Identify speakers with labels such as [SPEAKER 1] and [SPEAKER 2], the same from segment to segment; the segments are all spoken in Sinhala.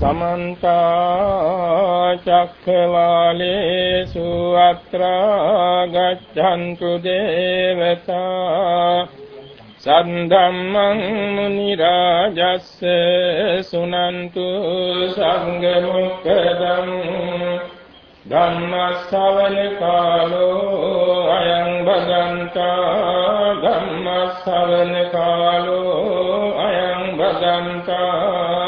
[SPEAKER 1] සමන්ත චක්ඛවාලේසු අත්‍රා ගච්ඡන්තු දේවතා සද්ධම්මං මුනි රාජස්ස සුනන්තු සංඝ මොක්ඛදං ධම්ම ශ්‍රවණ කාලෝ අයං භගන්තා ධම්ම ශ්‍රවණ කාලෝ අයං භගන්තා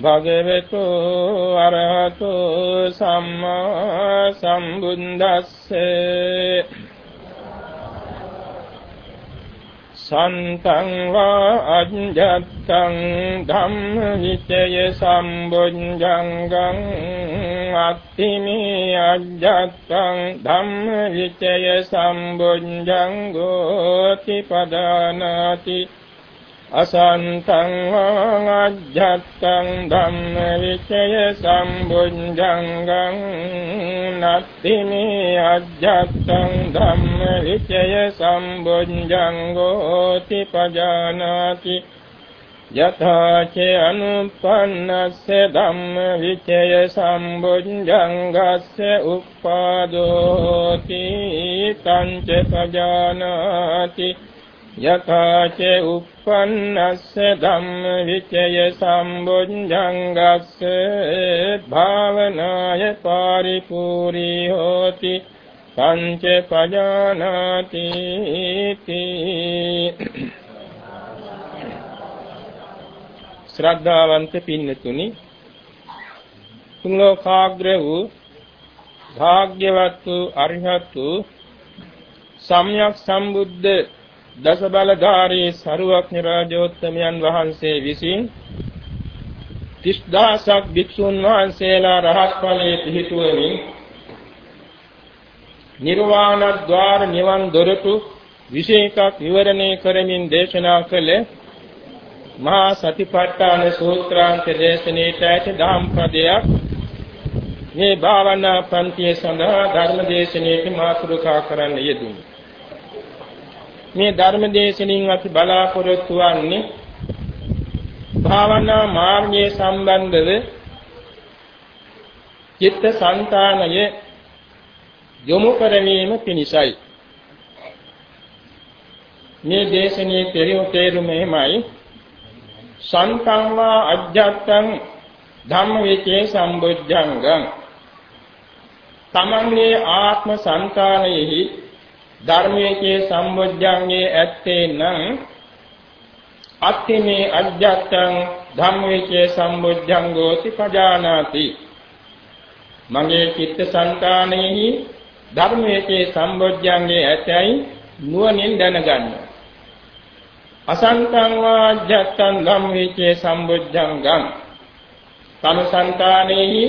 [SPEAKER 1] භගවතු අරහතු සම්මා සම්බුද්දස්සේ සන්තං වා අඤ්ජත්තං ධම්ම විචය සම්බුද්ධංගං අත්තිමේ අඤ්ජත්තං ධම්ම විචය සම්බුද්ධංගෝ තිපදානාති අසන්තං වාජ්ජත්තං ධම්ම විචය සම්බුද්ධංගං නත්ති මේ අජ්ජත්තං ධම්ම විචය සම්බුද්ධංගෝති පජානාති යථාච අනුපන්නස්ස ධම්ම විචය සම්බුද්ධංගස්ස උප්පාදෝති තංච පජානාති යථාච uppannස්ස ධම්ම විචය සම්බුද්ධංගස්ස භාවනාය පරිපූර්ණී හෝති පංච පජානාති ශ්‍රද්ධාවන්ත පින්නතුනි තුන් ලෝකාග්‍ර වූ භාග්‍යවත් වූ අරිහත් වූ සම්්‍යක් සම්බුද්ධ දස බලධාරී සරුවක්ඥ රාජෝත්තමයන් වහන්සේ විසින් 30000ක් භික්ෂුන් වහන්සේලා රහත් ඵලයේ පිහිටුවමින් නිර්වාණ ద్వාර නිවන් දොරටු විශේෂක් විවරණය කරමින් දේශනා කළ මහා සතිපට්ඨාන සූත්‍රාන්ත දේශනේට ඇති දහම් පදයක් මේ භාවනා පන්තිය සඳහා ධර්ම දේශනාවේ මාතෘකා කරන්න යෙදුණා. මේ ධර්ම දේශනින් අපි බලාපොරොත්තු වන්නේ භාවනා මාර්ගයේ සම්බන්ධව චිත්ත සංතානය යොමු කරවීම පිණිසයි. මේ දේශනයේ තේරුම තේරුම එහෙමයි. සංකම්මා අජ්ජත්තං ධම්මවිචේ සම්බුද්ධංගං තමන්ගේ ආත්ම සංකානයෙහි ධර්මයේ සම්බොජ්ජංගේ ඇත්තේ නම් අත්තිමේ අජ්ජත්තං ධම්මයේ සම්බොජ්ජංගෝති පජානාති. මගේ චිත්ත සංකාණයෙහි ධර්මයේ සම්බොජ්ජංගේ ඇතයි නුවණින් දැනගන්න. අසංකං වාජ්ජත්තං ධම්මයේ සම්බොජ්ජංගං. තම සංකාණයෙහි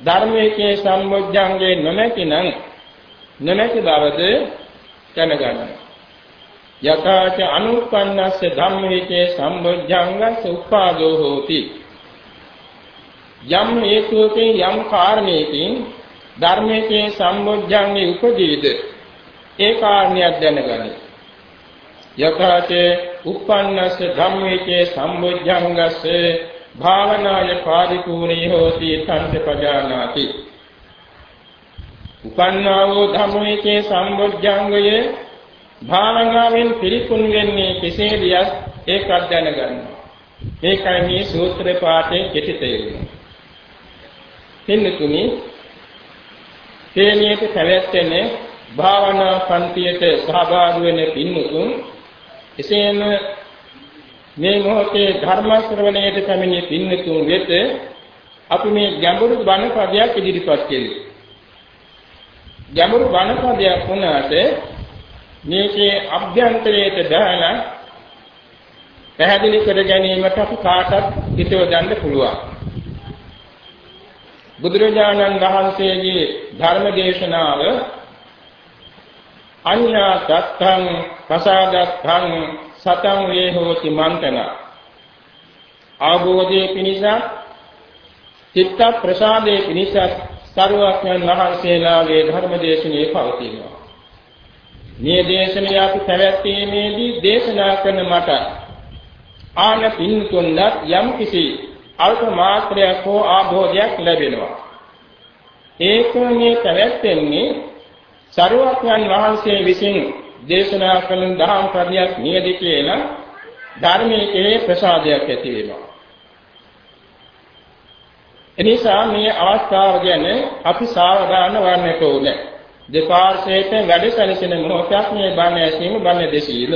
[SPEAKER 1] ධර්මයේ සම්බොජ්ජංගේ නොමැතිනම් නොමැති බවද දැනගන්න. යථාච අනුප්පන්නස්ස ධම්මේචේ සම්බොජ්ජංගස්ස උපාදෝ හෝති. යම් හේතුවකින් යම් කාරණයකින් ධර්මයේ සම්බොජ්ජංගේ උපදීද ඒ කාරණයක් දැනගනි. යථාච උප්පන්නස්ස ධම්මේචේ සම්බොජ්ජංගස්ස භාවනාය පාරිපූර්ණී හෝති තන්ත පජානාති. උපන්නා වූ ධම්මයේ සම්බොජ්ජංගය භාවනාවෙන් පිරිපුන් වෙන්නේ කෙසේද ඒකත් දැනගන්න. මේකයි මේ සූත්‍ර පාඨයේ කෙටි තේරුම. පින්නතුනි තේනියට පැවැත්වෙන භාවනා පන්තියට සහභාගී වෙන පින්නතුන් එසේම මේ මොහොතේ ධර්ම ශ්‍රවණයට පැමිණි පින්නතුන් වෙත අපි මේ ගැඹුරු බණ පදයක් ඉදිරිපත් කෙරේ. ගැඹුරු බණ පදයක් වුණාට මේකේ අභ්‍යන්තරයට දාලා පැහැදිලි කර ගැනීමට අපි කාටත් හිතව ගන්න පුළුවන්. බුදුරජාණන් වහන්සේගේ ධර්ම දේශනාව අඤ්ඤා තත්තං ප්‍රසාදත්තං සතං වේ හෝති මන්තන ආභෝධයේ පිණිස චිත්ත ප්‍රසාදයේ පිණිස සරුවක්යන් වහන්සේලාගේ ධර්ම දේශනාවේ පවතිනවා මේ දේශනාව අපි පැවැත්වීමේදී දේශනා කරන මට ආන පින්තුන්වත් යම් කිසි අල්ප මාත්‍රයක් හෝ ආභෝධයක් ලැබෙනවා. ඒක මේ පැවැත්වෙන්නේ සරුවක්යන් වහන්සේ විසින් දේශනා කළ දහම් පරියක් නියදි කියලා ධර්මයේ ප්‍රසාදයක් ඇති වෙනවා. එනිසා මේ අවස්ථාව ගැන අපි සාවධාන වන්නට ඕනේ. දෙපාර්ශ්වයට වැඩ සැලසෙන මොහොතක් මේ බණ ඇසීම බණ දෙසීම.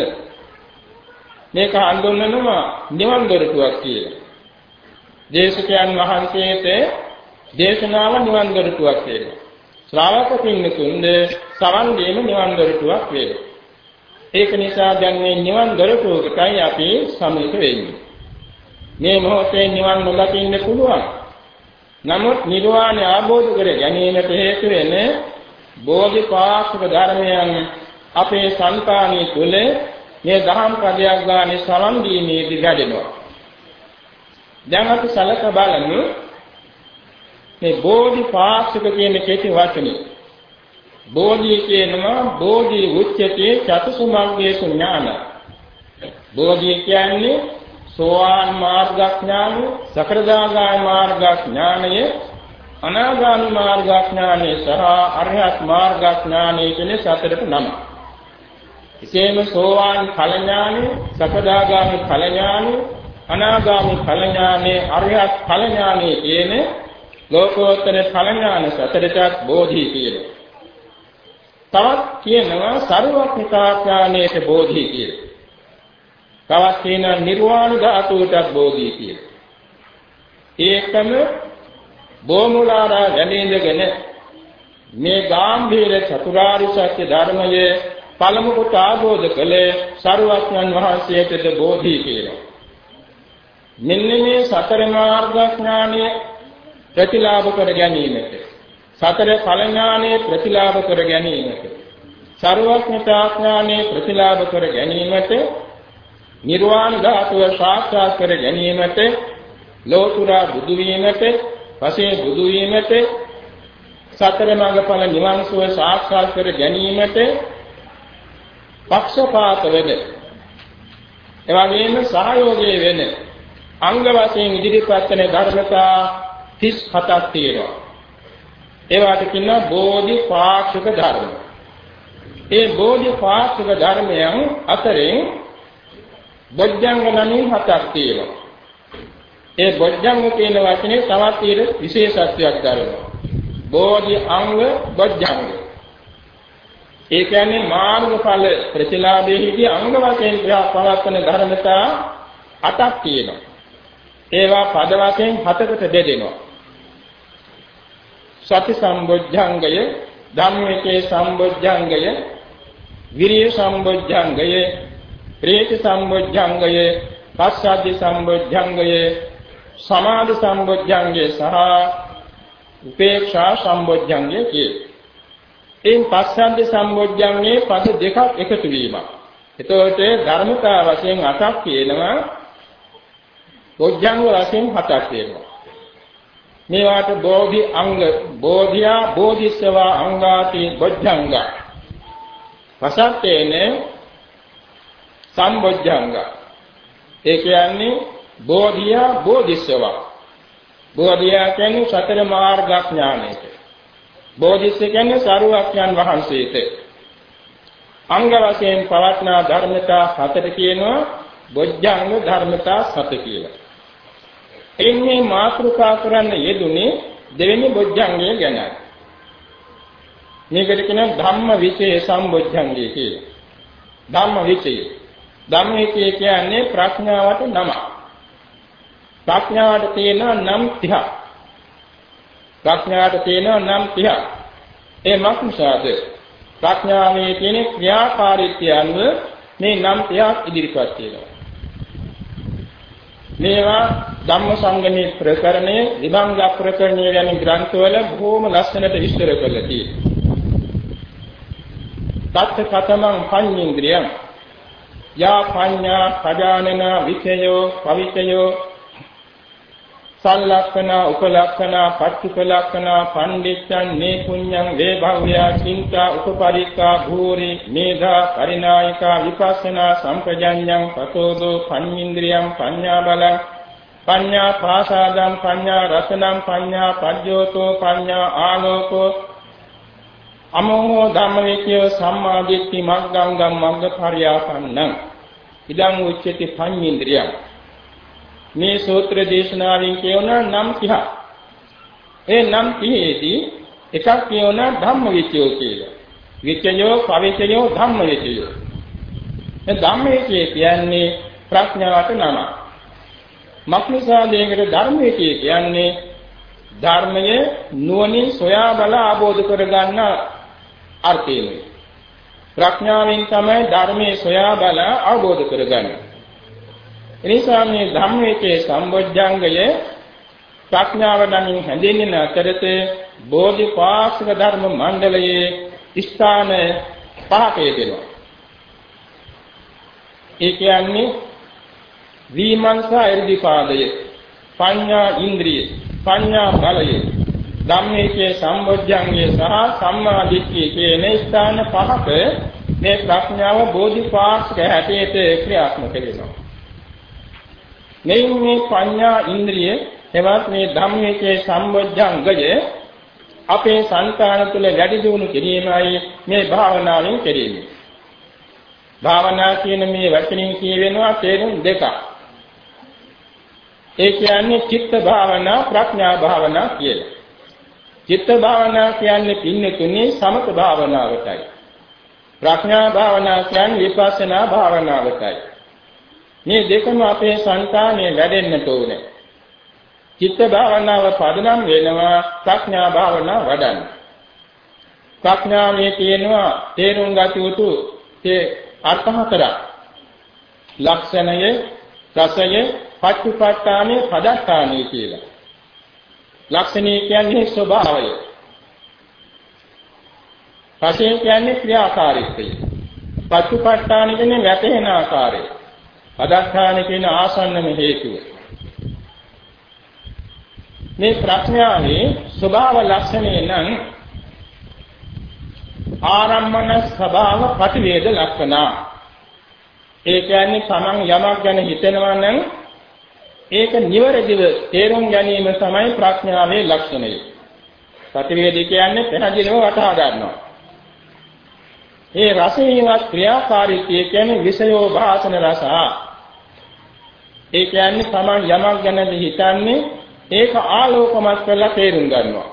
[SPEAKER 1] මේක හඳුන්වනවා නිවන් දොරටුවක් කියලා. දේශකයන් වහන්සේට දේශනාව නිවන් දොරටුවක් වෙනවා. ශ්‍රාවක පින්නතුන්ද සවන් දීම නිවන් දොරටුවක් වෙනවා. ඒක නිසා දැන් මේ නිවන් දොරටුවකටයි අපි සමීප වෙන්නේ. මේ මොහොතේ නිවන් නොදකින්න පුළුවන්. නමුත් නිර්වාණය අවබෝධ කර ගැනීමට හේතු වෙන බෝධිපාක්ෂික ධර්මයන් අපේ సంతානිය තුළ මේ ධර්ම පදයක් ගානේ සරන් දීමේදී වැඩෙනවා. දැන් අපි සලක බලමු මේ බෝධිපාක්ෂික කියන කෙටි වචනේ. බෝධිය කියනවා බෝධි උච්චතේ චතුසුමග්ගේසු ඥාන. බෝධිය කියන්නේ සෝවාන් මාර්ගඥාන, සකරදාගාමී මාර්ගඥානයේ අනාගාමී මාර්ගඥානෙ සහ අරහත් මාර්ගඥානෙ කියන සතරට නම. එසේම සෝවාන් ඵල ඥානෙ, සකදාගාමී ඵල ඥානෙ, අනාගාමී ඵල ඥානෙ, අරහත් ඵල ඥානෙ කියන ලෝකෝත්තර ඵල ඥාන සතරට බෝධි කියනවා. තවත් කියනවා සර්වඥතාඥානෙට බෝධි කියලා. තවත් කියනවා නිර්වාණ ධාතුවට බෝධි කියලා. ඒකම බොමුලාරා ගැනීමගෙන මේ ගාම්භීර චතුරාර්ය සත්‍ය ධර්මයේ පළමු කොට ආબોධ කළේ සරුවඥන් වහන්සේටද බෝධි කියලා. මෙන්න මේ සතර මාර්ගඥානය ප්‍රතිලාභ කර ගැනීමට සතර ඵල ඥානය ප්‍රතිලාභ කර ගැනීමට සර්වඥතා ඥානය ප්‍රතිලාභ කර ගැනීමට නිර්වාණ ධාතුව සාක්ෂාත් කර ගැනීමට ලෝතුරා බුදු වීමට පසේ බුදු වීමට සතර මඟඵල නිවන් සුව සාක්ෂාත් කර ගැනීමට පක්ෂපාත වෙන එවැගේම සහයෝගයේ වෙන අංග වශයෙන් ඉදිරිපත් වෙන ධර්මතා 37ක් තියෙනවා. ඒවට කියනවා බෝධි පාක්ෂික ධර්ම. ඒ බෝධි පාක්ෂික ධර්මයන් අතරින් බොජ්ජංග නමින් හතක් තියෙනවා. ඒ බොජ්ජංග කියන වචනේ තවත් ඊට විශේෂත්වයක් දරනවා. බෝධි අංග බොජ්ජංග. ඒ කියන්නේ මාර්ගඵල ප්‍රතිලාභයේදී අංග වශයෙන් පවත්වන ධර්මතා අටක් තියෙනවා. ඒවා පද වශයෙන් හතකට බෙදෙනවා. සති සම්බොජ්ජංගය, ධම්මිකේ සම්බොජ්ජංගය, විරිය සම්බොජ්ජංගය, ප්‍රේත සම්බොජ්ජංගය, පස්සද්ධි සම්බොජ්ජංගය, සමාධි සම්බොජ්ජංගය සහ උපේක්ෂා සම්බොජ්ජංගය කියේ. එයින් පස්සද්ධි සම්බොජ්ජංගේ පද දෙකක් එකතු වීමක්. එතකොට ධර්මතා වශයෙන් අටක් කියනවා. බොජ්ජංග වශයෙන් හතක් කියනවා. මේවාට බෝධි අංග බෝධියා බෝධිසවා අංගාති බොජ්ජංග. වසත්තේනේ සම්බොජ්ජංග. ඒ කියන්නේ බෝධිය බෝධිසව. බෝධිය කියන්නේ සතර මාර්ගඥානයට. බෝධිස්ස කියන්නේ සරුවඥන් වහන්සේට. අංග වශයෙන් පවත්නා ධර්මතා හතට කියනවා බොජ්ජංග ධර්මතා හත කියලා. එන්නේ මාතෘකා කරන්න යෙදුනේ දෙවෙනි බොජ්ජංගය ගැනයි. මේකට කියන ධම්ම විචේ සම්බොජ්ජංගය කියලා. ධම්ම විචේ. ධම්මිකය කියන්නේ ප්‍රඥාවට නමක්. ප්‍රඥාවට තියෙනවා නම් 30ක්. ප්‍රඥාවට තියෙනවා නම් 30ක්. ඒ මක්නිසාද ප්‍රඥාවේ තියෙන ක්‍රියාකාරීත්වය අනුව මේ නම් 30ක් ඉදිරිපත් වෙනවා. මේවා ධම්මසංගමී ප්‍රකරණය, විභංග ප්‍රකරණය යන ග්‍රන්ථවල බොහෝම ලස්සනට විස්තර කරලා තියෙනවා. තත් කතමං පඤ්ඤේන්ද්‍රියං යා පඤ්ඤා පජානන විචයෝ පවිචයෝ සල්ලක්ෂණ උපලක්ෂණ පච්චුපලක්ෂණ පණ්ඩිච්ඡන් මේ පුඤ්ඤං වේ භව්‍යා චින්තා උපපරික්ඛා භූරි මේධා පරිනායිකා විපස්සනා සම්පජඤ්ඤං පතෝදෝ පඤ්ඤින්ද්‍රියං පඤ්ඤා බලං පඤ්ඤා පාසාදං පඤ්ඤා රසනං පඤ්ඤා පජ්ජෝතෝ පඤ්ඤා ආලෝකෝ අමෝහෝ ධම්මවිචය සම්මාදිට්ඨි මග්ගංගම් මග්ගපරියාපන්නං ඉදං උච්චති පඤ්ඤින්ද්‍රියං මේ සූත්‍ර දේශනාවෙන් කියවන නම් 30ක්. ඒ නම් 30ේදී එකක් කියවන ධම්මවිචයෝ කියලා. විචයෝ, පවිචයෝ, ධම්මවිචයෝ. මේ ධම්මවිචය කියන්නේ ප්‍රඥාවට නම. මක්නිසා දෙයකට ධර්මවිචය කියන්නේ ධර්මයේ නුවණින් සොයා බල ආબોධ කරගන්න අර්ථයයි. ප්‍රඥාවෙන් තමයි ධර්මයේ සොයා බල අවබෝධ කරගන්නේ. එනිසා මේ ධම්මවිචේ සම්බොජ්ජංගය ප්‍රඥාව නමින් හැඳින්වෙන අතරතේ බෝධිපාක්ෂික ධර්ම මණ්ඩලයේ ස්ථාන පහක යෙදෙනවා. ඒ කියන්නේ විමර්ශා ඉර්ධිපාදය, පඤ්ඤා ඉන්ද්‍රිය, පඤ්ඤා බලය, ධම්මේකේ සම්බොධ්‍යංගයේ සහ සම්මාදිට්ඨිය කියන ස්ථාන පහක මේ ප්‍රඥාව බෝධිපාක්ෂික හැටියට ක්‍රියාත්මක වෙනවා. මේ මේ පඤ්ඤා ඉන්ද්‍රිය එවත් මේ ධම්මේකේ සම්බොධ්‍යංගය අපේ සංකාණ තුල වැඩි දියුණු කිරීමයි මේ භාවනාවෙන් කෙරෙන්නේ. භාවනා කියන මේ වචنين කියවෙනවා තේරුම් දෙකක්. ඒ කියන්නේ චිත්ත භාවනා ප්‍රඥා භාවනා කියලා. චිත්ත භාවනා කියන්නේ පින්නතුනේ සමත භාවනාවටයි. ප්‍රඥා භාවනා කියන්නේ විපස්සනා භාවනාවටයි. මේ දෙකම අපේ సంతානයේ වැඩෙන්නට ඕනේ. චිත්ත භාවනාව පදනම් වෙනවා ප්‍රඥා භාවනාව වඩන්න. ප්‍රඥාවේ තියෙනවා තේරුම් ගත යුතු ඒ අර්ථ හතරක්. ලක්ෂණය, රසය, පච්චුපට්ඨානෙ, පදත්තානෙ කියලා. ලක්ෂණය කියන්නේ ස්වභාවය. රසය කියන්නේ ක්‍රියාකාරීත්වය. පච්චුපට්ඨානෙ කියන්නේ වැටෙන ආකාරය. පදස්ථාන කියන ආසන්නම හේතුව. මේ ප්‍රඥාවේ ස්වභාව ලක්ෂණය නම් ආරම්මන ස්වභාව ප්‍රතිවේද ලක්ෂණ. ඒ කියන්නේ තමන් යමක් ගැන හිතනවා නම් ඒක නිවැරදිව තේරුම් ගැනීම තමයි ප්‍රඥාවේ ලක්ෂණය. ප්‍රතිවේද කියන්නේ පැහැදිලිව වටහා ගන්නවා. ඒ රසේවත් ක්‍රියාකාරීත්වය කියන්නේ විෂයෝ භාසන රස. ඒ කියන්නේ Taman යමක් ගැනද හිතන්නේ ඒක ආලෝකමත් කරලා තේරුම් ගන්නවා.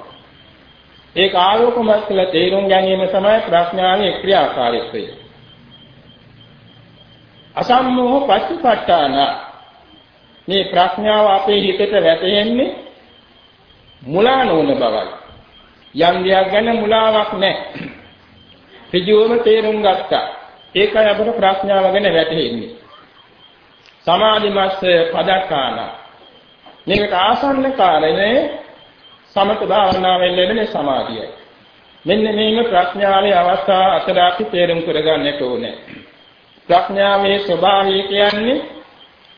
[SPEAKER 1] ඒක ආලෝකමත් කරලා තේරුම් ගැනීම තමයි ප්‍රඥාවේ ක්‍රියාකාරීත්වය. අසම්මෝහ පච්චපට්ඨාන මේ ප්‍රඥාව අපේ හිතට වැටෙන්නේ මුලා නොවන බවයි. යම් දෙයක් ගැන මුලාවක් නැහැ. ඍජුවම තේරුම් ගත්තා. ඒකයි අපට ප්‍රඥාව ගැන වැටහෙන්නේ. සමාධිමස්ස පදක්කාන. මේකට ආසන්න කාරණේ සමත භාවනාවෙන් ලැබෙන සමාධියයි. මෙන්න මේම ප්‍රඥාවේ අවස්ථා අතර අපි තේරුම් කරගන්නට ඕනේ. ප්‍රඥාවේ ස්වභාවය කියන්නේ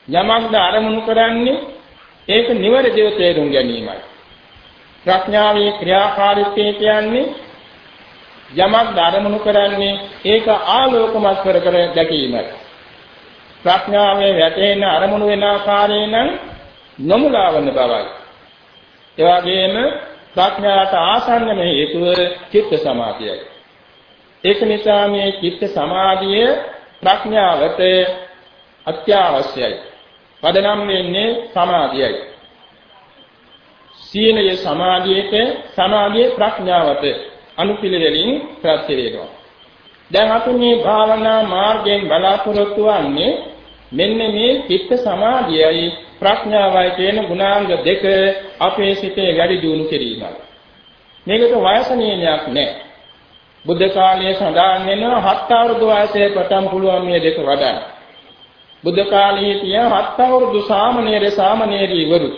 [SPEAKER 1] යමක්ද අරමුණු කරන්නේ ඒක නිවැරදිව තේරුම් ගැනීමයි. ප්‍රඥාවේ ක්‍රියාකාරීත්වය කියන්නේ යමක් ධර්මණු කරන්නේ ඒක ආලෝකමත් කර කර දැකීමයි. ප්‍රඥාවේ වැටෙන අරමුණු වෙන ආකාරයෙන් නොමුලාවන බවයි. ඒ වගේම ප්‍රඥාට ආසන්නම හේතුව චිත්ත සමාධියයි. ඒක නිසා මේ චිත්ත සමාධිය ප්‍රඥාවට අත්‍යවශ්‍යයි. පදනම් වෙන්නේ සමාධියයි. සීලය සමාධියට සමාධිය ප්‍රඥාවට අනුපිළිවෙලින් ප්‍රත්‍ය වේනවා. දැන් අපි මේ භාවනා මාර්ගයෙන් බලාපොරොත්තු වෙන්නේ මෙන්න මේ චිත්ත සමාධියයි ප්‍රඥාවයි කියන ගුණාංග දෙක අපේ සිතේ වැඩි දියුණු කිරීමයි. මේකට වයස නියමයක් නැහැ. බුද්ධ කාලයේ සඳහන් වෙනවා හත් අවුරුදු වයසේ පටන් පුළුවන් මේ දෙක වඩන්න. බුද්ධ කාලයේ තිය හත් අවුරුදු සාමණේර සාමණේරීවරු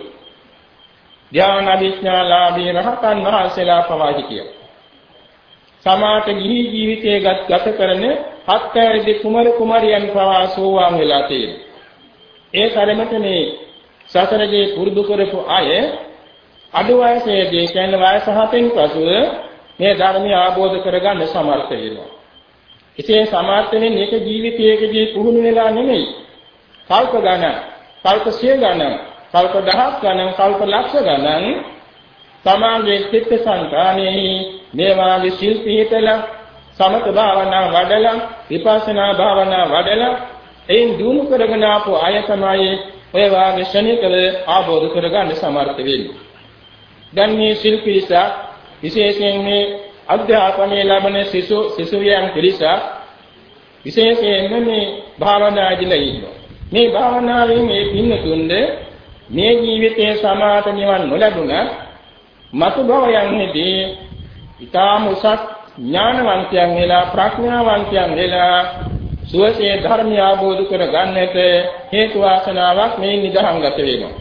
[SPEAKER 1] ධ්‍යාන අධිඥාලාභී රහතන් වහන්සේලා පවා හිටියා. සමාත ගිහි ජීවිතයේ ගත කරන හත් ඇවිදි කුමරු කුමරියන් පවා සෝවාන් වෙලා තියෙනවා. ඒ තරමට මේ සසරදී පුරුදු කරපු අය අඩු වයසේදී කියන්නේ වයස 7න් පසුව මේ ධර්මය ආબોධ කරගන්න සමර්ථ වෙනවා. ඉතින් සමර්ථ වෙන්නේ එක ජීවිතයකදී පුහුණු වෙලා නෙමෙයි. කල්ප ගණන්, කල්ප සිය ගණන්, කල්ප දහස් ගණන්, කල්ප ලක්ෂ ගණන් සමාගයේ චිත්ත සංකාණෙහි මේ වාගේ සිල් පිහිටලා සමත භාවනා වඩලා විපස්සනා භාවනා වඩලා එයින් දිනු කරගෙන ආපු අය තමයි ඔය වාගේ ශනිකව ආબોධ කරගන්න සමර්ථ වෙන්නේ. දැන් මේ සිල් පිරිස විශේෂයෙන් මේ අධ්‍යාපනය ලැබෙන සිසු සිසුවියන් පිරිස විශේෂයෙන්ම මේ භාවනා ඉදලා ඉන්නවා. මේ භාවනාවෙන් මේ පින්නතුන්ද මේ ජීවිතයේ සමාත නිවන් නොලැබුණත් මතු භවයන්ෙහිදී ඊටාම උසස් ඥානවන්තයන් වෙලා ප්‍රඥාවන්තයන් වෙලා සුවසේ ධර්මය අවබෝධ කර ගන්නට හේතු වාසනාවක් මේ නිදහංගත වෙනවා.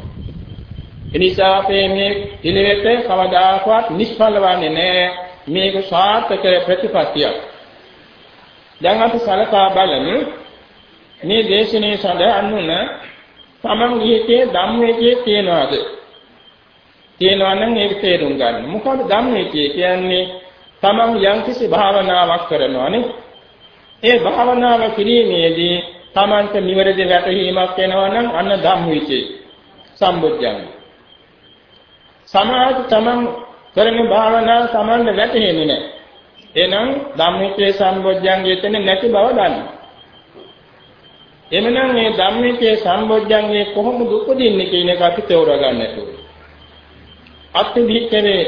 [SPEAKER 1] එනිසා අපේ මේ පිළිවෙත කවදාකවත් නිෂ්ඵල වන්නේ නැහැ. මේක සාර්ථක ප්‍රතිපත්තියක්. දැන් අපි සලකා බලමු මේ දේශනේ සඳහන් වුණ තමන් ගිහිතේ ධම්මයේ තියනවාද? තියනවා නම් ඒක තේරුම් ගන්න. මොකද ධම්මයේ කියන්නේ තමන් යම්කිසි භාවනාවක් කරනවානේ. ඒ භාවනාව කිරීමේදී තමන්ට නිවැරදි වැටහීමක් එනවා නම් අන්න ධම්මවිචේ සම්බුද්ධංග. සමාජ තමන් කරන භාවනාව තමන්ට වැටහෙන්නේ නැහැ. එහෙනම් ධම්මිකේ සම්බොජ්ජංගයේ තෙන්නේ නැති බව දන්නවා. එමනම් මේ ධම්මිකේ සම්බොජ්ජංගයේ කොහොමද උපදින්නේ කියන එක අපි තෝරා ගන්නට ඕනේ. අත්ථිභික්කවේ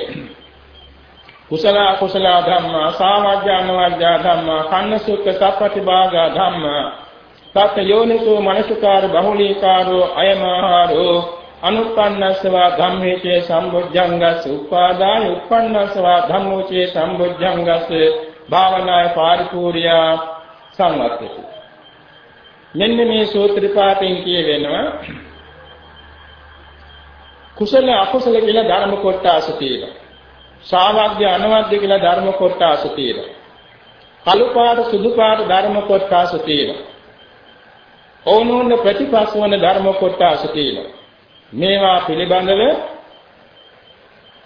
[SPEAKER 1] කුසල අකුසල ධම්මා සාමජ්ජානවජ්ජා ධම්මා කන්නසුක්ඛ සප්පටිභාගා ධම්මා තත් යෝනිසෝ මනසකාර බහුලීකාරෝ අයමහාරෝ අනුප්පන්නස්සවා ධම්මේචේ සම්බුද්ධංගස් උපාදාය උප්පන්නස්සවා ධම්මෝචේ සම්බුද්ධංගස් භාවනාය පාරිපූර්ණා සංවත්තති මෙන්න මේ සූත්‍ර පාඨයෙන් කියවෙනවා කුසල අකුසල කියලා ධර්ම කොටස තියෙනවා සාවග්ය අනවග්ය කියලා ධර්ම කොටස තියෙනවා. කළු පාට සුදු පාට ධර්ම කොටස තියෙනවා. ඕනෝන ප්‍රතිපස්ස වන ධර්ම කොටස තියෙනවා. මේවා පිළිබඳව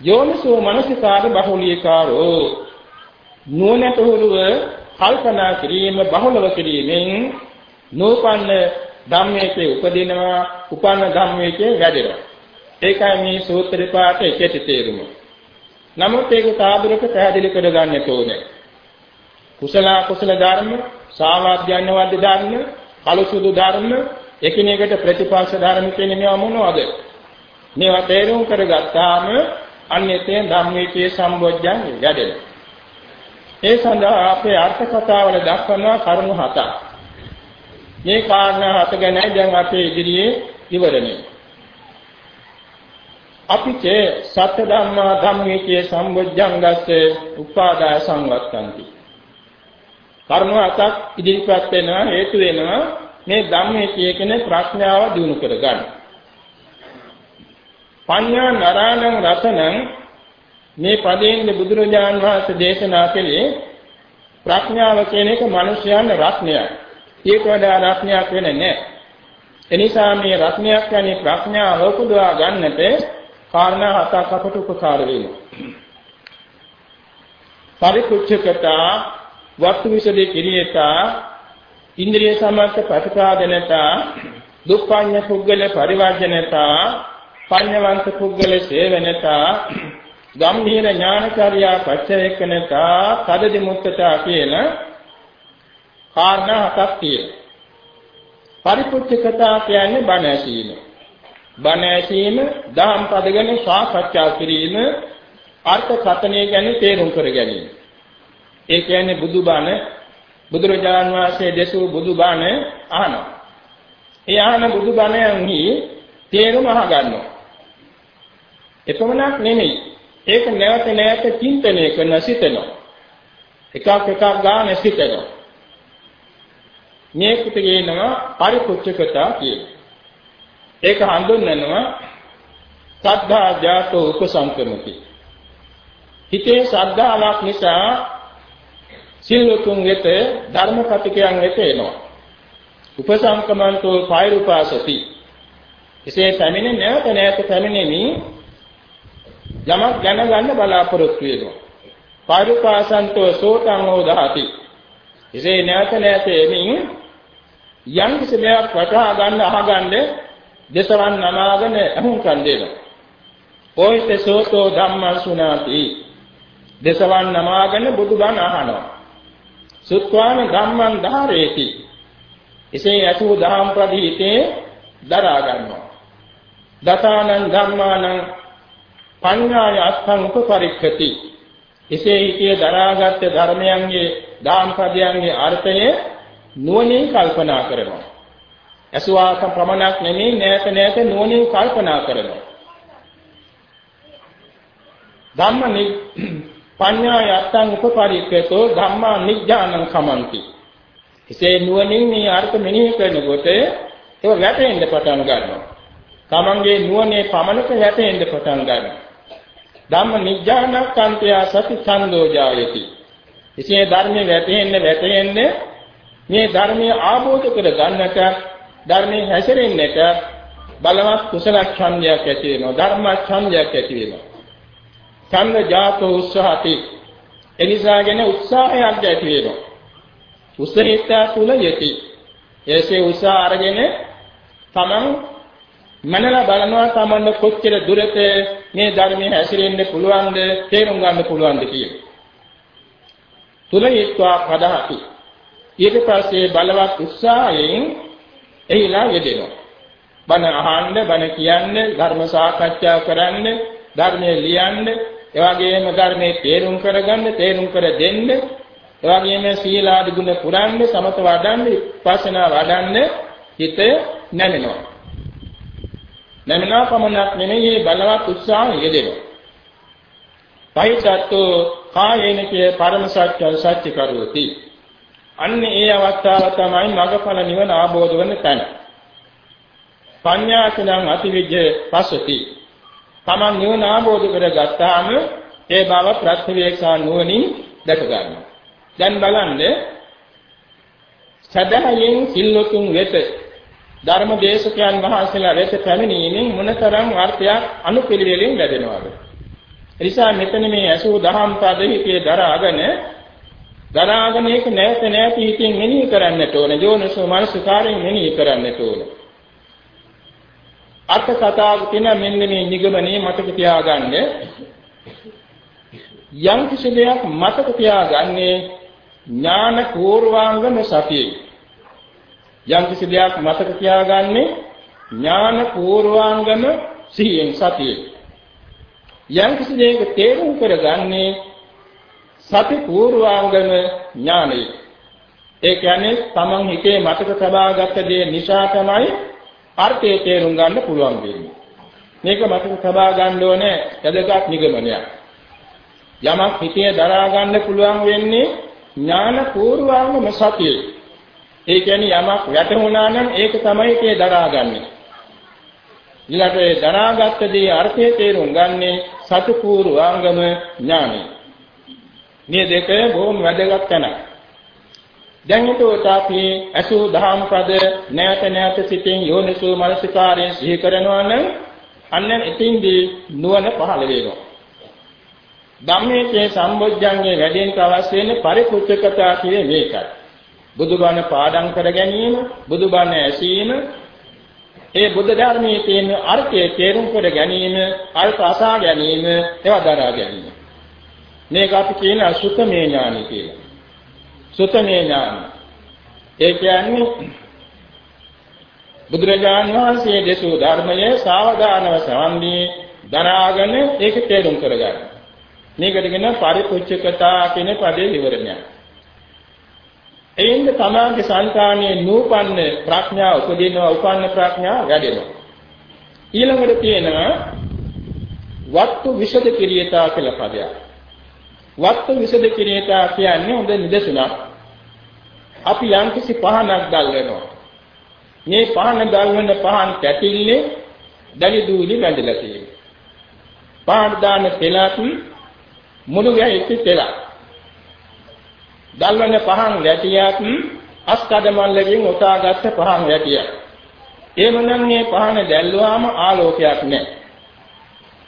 [SPEAKER 1] යෝනිසෝ මනසිකාර බහුලීකාරෝ නුවණතොරුව කල්පනා කිරීම බහුලව කිරීමෙන් නූපන්න ධම්මයේ උපදිනවා උපන්න ධම්මයේ වැඩෙනවා ඒකයි මේ සූත්‍ර පාඨ එකේ තේරුම නමුත් ඒක සාධුරක පැහැදිලි කරගන්නට ඕනේ. කුසල කුසල ධර්ම, සාමාධ්‍යන්නවද්ද ධර්ම, කලසුදු ධර්ම, එකිනෙකට ප්‍රතිපක්ෂ ධර්ම කියන මේවා මොනවද? මේවා තේරුම් කරගත්තාම අන්‍යතේ ධම්මයේ සම්බොජ්ජං වැඩෙනවා. ඒ සඳහා අපේ අර්ථ කතාවල දක්වනවා කරුණු හතක්. මේ කාරණා හත ගැනයි දැන් අපේ ඉදිරියේ ඉවරනේ. අපිට සත්‍ය ධම්මා ධම්මේකේ සම්බොජ්ජංගස්ස උපාදාය සංවත්තಂತಿ කර්ම අතක් ඉදිරිපත් වෙනවා හේතු වෙනවා මේ ධම්මේ කියන ප්‍රඥාව දිනු කරගන්න. පඤ්ඤා නරාණං රතනං මේ පදයෙන් බුදුරජාන් වහන්සේ දේශනා කළේ ප්‍රඥාව කියන එක මිනිසයන් රත්නයක්. ඒක වඩා රත්නයක් වෙන්නේ නැහැ. එනිසා මේ රත්නයක් කියන්නේ ප්‍රඥාව උපදවා ගන්නට කාරණා හතක් අපට උපකාර වෙනවා. පරිපුච්ඡකතා වස්තු විසදේ කිරියතා ඉන්ද්‍රිය සමර්ථ ප්‍රතිපාදනතා දුක්ඛඤ්ඤ පුද්ගල පරිවර්ජනතා පඤ්ඤවන්ත පුද්ගල සේවනතා ගම්භීර ඥානචර්යා පච්චේකනතා තදදි මුත්තතා කියන කාරණා හතක් තියෙනවා. පරිපුච්ඡකතා කියන්නේ බණ ඇසීම. බණ ඇසීම, දහම් පද ගැන සාකච්ඡා කිරීම, අර්ථ කතනය ගැන තේරුම් කර ගැනීම. ඒ කියන්නේ බුදුබණ බුදුරජාණන් වහන්සේ දෙසූ බුදුබණ අහනවා. ඒ අහන බුදුබණයන්හි තේරුම අහගන්නවා. එපමණක් නෙමෙයි. ඒක නැවත නැවත චින්තනය කරන සිතනවා. එකක් එකක් ගන්න සිතනවා. මේකට කියනවා පරිපුච්ඡකතා කියලා. ඒක හඳුන්වනවා සද්ධා ජාතෝ උපසංකමති. හිතේ ශ්‍රද්ධාවක් නිසා සිල්වතුන් වෙත ධර්ම කතිකයන් වෙත එනවා. උපසංකමන්තෝ පෛරුපාසති. එසේ පැමිණ නැවත නැවත පැමිණෙමි යමක් දැනගන්න බලාපොරොත්තු වෙනවා. පෛරුපාසන්තෝ සෝතං හෝදාති. එසේ නැවත නැවත එමින් යම් කිසි දෙයක් වටහා ගන්න අහගන්න දසවන් නමාගෙන අහුම්කම් දෙනවා. ඔයිත සෝතෝ ධම්මං සුනාති. දසවන් නමාගෙන බුදුබණ අහනවා. සුත්වාන ධම්මං ධාරේති. එසේ අසු දහම් ප්‍රදීතේ දරා ගන්නවා. දතානං ධම්මානං පඤ්ඤාය අත්ථං උපපරික්ඛති. එසේ හිතේ දරාගත් ධර්මයන්ගේ දාම් පදයන්ගේ අර්ථය නුවණින් කල්පනා කරනවා. අසුවාක ප්‍රමණක් නෙමෙයි නැත නැත නුවණින් කල්පනා කරනවා. ධම්ම පඤ්ඤා යත්තං උපපරික්කතෝ ධම්මා නිඥානං කමන්ති. එසේ නුවණින් මේ අර්ථ මෙනෙහි කරනකොට ඒක වැටෙන්න පටන් ගන්නවා. තමන්ගේ නුවණේ පමණක වැටෙන්න පටන් ගන්නවා. ධම්ම නිඥානක්ඛන්තය සති ඡන්தோ ජායති. එසේ ධර්මයේ වැටෙන්න වැටෙන්න මේ ධර්මයේ ආબોධ කර ගන්නට ධර්මයේ හැසිරෙන්නට බලවත් කුසල ඡන්දයක් ඇති වෙනවා ධර්ම ඡන්දයක් ඇති වෙනවා. ඡන්ද ජාතෝ උත්සාහති එනිසාගෙන උත්සාහයක් ඇති වෙනවා. උත්සාහිත තුල යති. එසේ උත්සාහ අරගෙන තමන් මනලා බලනවා තමන්න කොච්චර දුරට මේ ධර්මයේ හැසිරෙන්න පුළුවන්ද තේරුම් ගන්න පුළුවන්ද කියලා තුල යත්වා පදහති ඊට පස්සේ බලවත් උත්සාහයෙන් එහිලා යෙදෙනවා. බණ අහන්න, බණ කියන්න, ධර්ම සාකච්ඡා කරන්න, ධර්මයේ ලියන්න, එවාගෙම ධර්මයේ තේරුම් කරගන්න, තේරුම් කර දෙන්න, එවාගෙම සීලාදි ගුණ පුරන්න, සමත වඩන්න, විපස්සනා වඩන්න හිත නැමෙනවා. නැමෙනා පමණක් නෙමෙයි බලවත් උත්සාහය යෙදෙනවා. පහිතත්තු කායේන කිය පරම සත්‍ය සත්‍ය කරෝති අන්න ඒ අවස්ථාව තමයි මගඵල නිවන ආબોධ වන තැන. පඤ්ඤාසනං අතිවිජ්ජ පසති. තමන් නිවන ආબોධ කරගත්තාම ඒ බව ප්‍රත්‍යවේක්ෂා නුවණින් දැක ගන්නවා. දැන් බලන්න සදහයෙන් සිල්ලුතුන් වෙත ධර්ම දේශකයන් වහන්සේලා වෙත පැමිණීමෙන් මොනතරම් අර්ථයක් අනුපිළිවෙලින් ලැබෙනවද? එනිසා මෙතන මේ 80 දහම් පද හිතේ දරාගෙන දරාගෙන ඒක නැවත නැවත හිතින් මෙනෙහි කරන්නට ඕන. යෝනිසෝ මනසිකාරයෙන් මෙනෙහි කරන්නට ඕන. අර්ථ කතාව කියන මෙන්න මේ නිගමනයේ මතක තියාගන්න. යම් කිසි දෙයක් මතක තියාගන්නේ ඥාන පූර්වාංගම සතියේ. යම් කිසි දෙයක් මතක තියාගන්නේ ඥාන පූර්වාංගම සිහියෙන් සතියේ. යම් කිසි දෙයක තේරුම් කරගන්නේ සති පූර්වාංගම ඥානය. ඒ කියන්නේ තමන් හිතේ මතක තබාගත් දේ නිසා තමයි අර්ථය තේරුම් ගන්න පුළුවන් වෙන්නේ. මේක මතක තබා ගන්න ඕනේ යදගත් නිගමනයක්. යමක් හිතේ දරා ගන්න පුළුවන් වෙන්නේ ඥාන පූර්වාංගම සතියේ. ඒ කියන්නේ යමක් වැටුණා නම් ඒක තමයි ඒකේ දරාගන්නේ. ඊළඟට දරාගත් දේ අර්ථය තේරුම් ගන්නේ සතුපූර්වාංගම ඥානයි. මේ දෙක බොහොම වැදගත් තැනක්. දැන් උට අපි අසු දහම් පද නැවත නැවත සිටින් යෝනිසෝ මනසිකාරයෙන් සිහි කරනවා නම් අන්න එතින්දී නුවණ පහළ වෙනවා. ධම්මයේ සම්බොජ්ජංගේ වැඩෙන්න අවශ්‍ය වෙන පරිපූර්ණකතා කියන්නේ මේකයි. බුදුබණ පාඩම් කර ගැනීම, බුදුබණ ඇසීම, ඒ බුද්ධ ධර්මයේ තියෙන අර්ථය තේරුම් කර ගැනීම, අර්ථ අසා ගැනීම, ඒවා දරා ගැනීම. මේක අපි කියන සුතමේ ඥානයි කියලා. සුතමේ ඥාන. ඒ කියන්නේ බුදුරජාණන් වහන්සේ දේශු ධර්මයේ සාවධානව සම්දී දරාගෙන ඒක තේරුම් කරගන්න. මේකට කියන පරිපුච්ඡකතා කියන පදේ විවරණය. එයින්ද තමාගේ සංකාණයේ නූපන්න ප්‍රඥාව උපදිනවා උපන්න ප්‍රඥාව වැඩෙනවා. ඊළඟට තියෙනවා වත්තු විෂද කිරියතා කියලා පදයක්. වත්තු විසද කිරීතා කියන්නේ හොඳ නිදසුනක්. අපි යම්කිසි පහනක් දැල්වෙනවා. මේ පහන දැල්වෙන පහන් කැටිල්ලේ දැලි දූලි වැඳලා තියෙනවා. පහන් දාන තෙලත් මුළු ගැහිච්ච තෙලක්. දැල්වෙන පහන් ගැටියක් අස්කඩ මල්ලකින් උසාගත්ත පහන් ගැටියක්. එහෙමනම් මේ පහන දැල්ුවාම ආලෝකයක් නැහැ.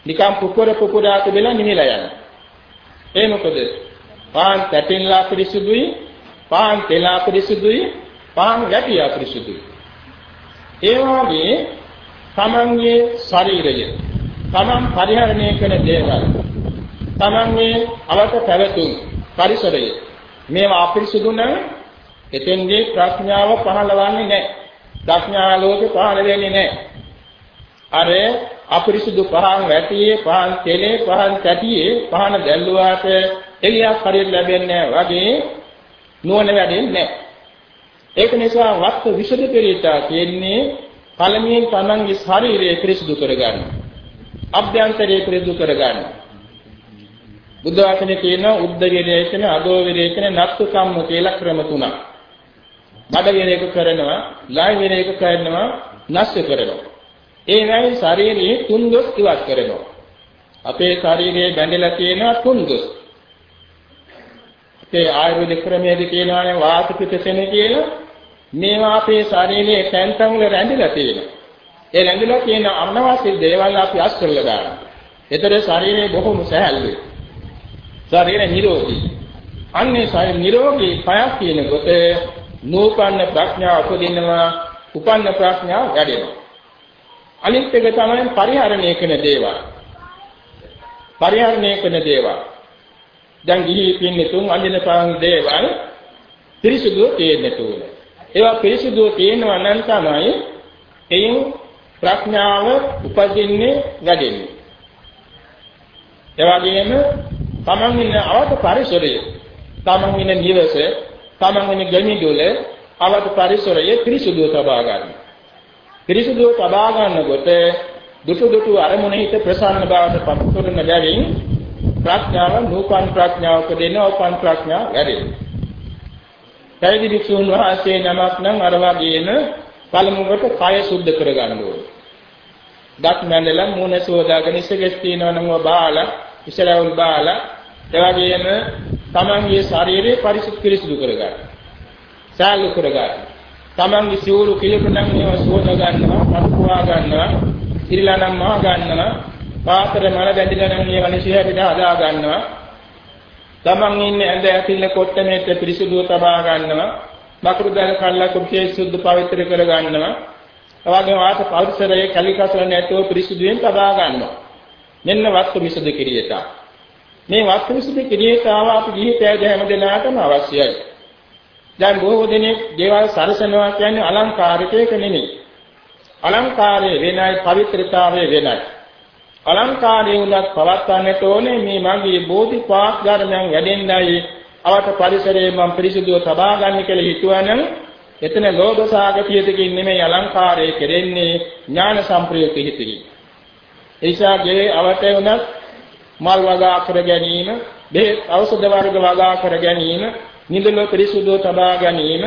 [SPEAKER 1] නිකම් පුපුර පුපුරාට වෙලා නිමිලා යනවා. ඒ මොකද? පාන් තැටින්ලා පිරිසුදුයි, පාන් තෙලා පිරිසුදුයි, පාන් ගැටියා පිරිසුදුයි. ඒ වගේ තමන්ගේ ශරීරය තමන් පරිහරණය කරන දේවල් තමන්ගේ අවත පැවතුම් පරිසරය මේවා අපිරිසුදු නම් එතෙන්දී ප්‍රඥාව පහළවන්නේ නැහැ. ප්‍රඥා ලෝකේ පහළ වෙන්නේ නැහැ. අර අපිරිසුදු පහන් වැටියේ පහන් තෙලේ පහන් කැටියේ පහන දැල්ලුවාට එළියක් හරියට ලැබෙන්නේ වගේ නුවණ වැඩෙන්නේ නැහැ. ඒක නිසා වස්තු විසුදු පෙරිතා කියන්නේ පළමුවෙන් තමන්ගේ ශරීරය පිරිසුදු කරගන්න. අභ්‍යන්තරය පිරිසුදු කරගන්න. බුද්ධ වචනේ කියන උද්ද විරේචන, අදෝ විරේචන, නත්තු කම්ම කියලා ක්‍රම තුනක්. බඩ විරේක කරනවා, ලයි විරේක කරනවා, නැස්ස කරනවා. ඒ වෙයි ශරීරයේ තුන් දොස් ඉවත් කරනවා. අපේ ශරීරයේ බැඳලා තියෙනවා තුන් දොස්. ඒ ආයුර්වේද ක්‍රමයේදී කියනවානේ වාත පිටසෙන කියලා. මේවා අපේ ශරීරයේ තැන් තැන් වල රැඳිලා තියෙනවා. ඒ රැඳිලා තියෙන අනවශ්‍ය දේවල් අපි අස් කරලා දානවා. ඒතර ශරීරය බොහොම සැහැල්ලුයි. ශරීරය නිරෝගී. අන්නේ ශරීර නිරෝගී කයක් කියනකොට නූපන්න ප්‍රඥාව උපදිනවා, උපන්න ප්‍රඥාව වැඩෙනවා. අනිත් එක තමයි පරිහරණය කරන දේවල්. පරිහරණය කරන දේවල්. දැන් ගිහි පින්නේ තුන් අඳින පාන් දේවල් පිරිසුදු තියෙන්න ඕනේ. ඒවා පිරිසුදු තියෙනවා නම් තමයි එයින් ප්‍රඥාව උපදින්නේ වැඩෙන්නේ. ඒ වගේම තමන් ඉන්න අවත පරිසරය, තමන් ඉන්න නිවස, තමන් ඉන්න ගමිදුල අවත පරිසරය පිරිසුදු තබා ගන්න. පිරිසුදුව තබා ගන්නකොට දුටු දුටු අරමුණේ හිත ප්‍රසන්න බවට පත් කරන බැවින් ප්‍රඥාව නූපන් ප්‍රඥාවක දෙන උපන් ප්‍රඥාව වැඩේ. පැවිදි භික්ෂුන් වහන්සේ නමක් නම් අර වගේම පළමුවට කය සුද්ධ කරගන්න ඕනේ. දත් මැඳලා මූණ සෝදාගෙන ඉස්සෙස් තියනවා නම් බාලා ඉස්සරවල් බාලා එවැගේම තමන්ගේ ශරීරය පරිසුද්ධ පිරිසුදු කරගන්න. සාලු කරගන්න. තමන්ගේ සිවුරු කිලුට නම් ඒවා සෝද ගන්නවා, පත්වා ගන්නවා, ඉරිලා නම් මහ ගන්නවා, පාතර මල බැඳිලා නම් ඒවා නිසිහට හදා ගන්නවා. තමන් ඉන්නේ ඇඳ ඇතිල්ල කොට්ටමේට පිරිසුදුව තබා ගන්නවා. බකරු දල කල්ලා කුට්ටියේ සුද්ධ පවිත්‍ර කර ගන්නවා. එවාගේ වාස පෞරුෂරයේ කලිකසල නැතුව පිරිසුදුවෙන් තබා ගන්නවා. මෙන්න වස්තු විසුද්ධ කිරියට. මේ වස්තු විසුද්ධ කිරියට ආව අපි ජීවිතය හැම දිනකටම අවශ්‍යයි. දැන් බොහෝ දෙනෙක් දේවල් සරසනවා කියන්නේ අලංකාරිකයක නෙමෙයි. අලංකාරයේ වෙනයි පවිත්‍රතාවයේ වෙනයි. අලංකාරයේ උනත් පවත්වන්නට ඕනේ මේ මගේ බෝධිපාක් ධර්මයන් වැඩෙන්නයි අවට පරිසරයේ මම පිරිසිදුව තබා ගන්න කියලා හිතුවනම් එතන ලෝභ සාගතියකින් නෙමෙයි අලංකාරයේ කෙරෙන්නේ ඥාන සම්ප්‍රයුක්ත හිතකින්. ඒසාගේ අවට උනත් මල් වගා කර ගැනීම, බෙහෙත් ඖෂධ වර්ග වගා කර ගැනීම නිදුල පිරිසුදු තබා ගැනීම,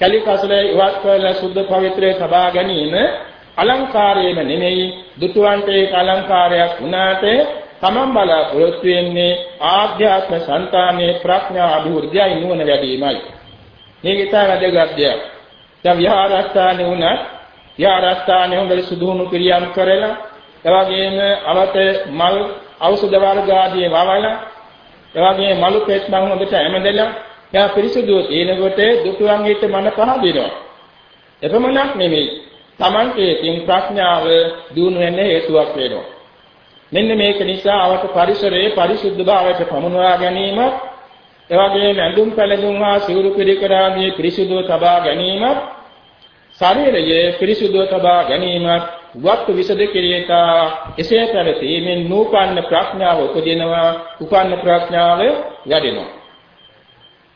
[SPEAKER 1] කලි කසල ඉවත් කරලා සුද්ධ පවිත්‍රයේ තබා ගැනීම අලංකාරයේම නෙමෙයි දුටුවන්ට ඒක අලංකාරයක් වුණාට තමන් බලාපොරොත්තු වෙන්නේ ආධ්‍යාත්ම సంతානයේ ප්‍රඥා අභිවෘද්ධියයි නුවණ වැඩිමයි. මේක ඉතා වැදගත් දෙයක්. දැන් විහාරස්ථානේ වුණත් විහාරස්ථානේ හොඳට සුදුහුණු ක්‍රියාම් කරලා එවැගේම අවත මල් ඖෂධ වර්ග ආදී වවලා එවැගේ මලු පෙත් නම් හොඳට ඇමදලා එයා පිරිසුදුව තියෙනකොට දුකයන්ගිට මන පහදිනවා. එපමණක් නෙමෙයි. Tamante තින් ප්‍රඥාව දිනු වෙන්න හේතුවක් වෙනවා. මෙන්න මේක නිසා අවත පරිසරයේ පරිසුද්ධ භාවයට පමුණවා ගැනීම එවැගේම ඇඳුම් පැළඳුම් හා සිවුරු පිළිකරාදී පිරිසුදුව තබා ගැනීම ශරීරයේ පිරිසුදුව තබා ගැනීම වක්තු විසද කිරියට එසේ පැවතීමෙන් නූපන්න ප්‍රඥාව උපදිනවා උපන්න ප්‍රඥාව වැඩෙනවා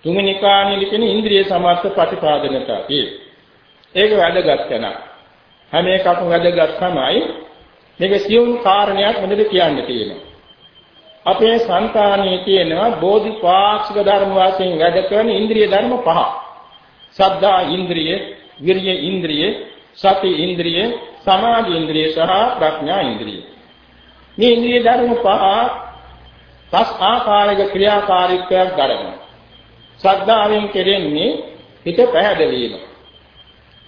[SPEAKER 1] තුන්වෙනි කාණේ ලිපෙන ඉන්ද්‍රිය සමර්ථ ප්‍රතිපාදනතාවයි. ඒක වැදගත් කරනවා. හැම එකක්ම වැදගත් තමයි මේක සියුම් කාරණයක් මොනද කියන්න තියෙනවා. අපේ సంతානයේ තියෙනවා බෝධිපාක්ෂික ධර්ම වශයෙන් වැඩ කරන ඉන්ද්‍රිය ධර්ම පහ. සද්ධා ඉන්ද්‍රිය, විරිය ඉන්ද්‍රිය, සති ඉන්ද්‍රිය, සමාධි ඉන්ද්‍රිය සහ ප්‍රඥා ඉන්ද්‍රිය. මේ ඉන්ද්‍රිය ධර්ම පහ පස් ආකාරයක ක්‍රියාකාරීත්වයක් දරනවා. ශ්‍රද්ධාවෙන් කෙරෙන්නේ හිත පැහැදවීම.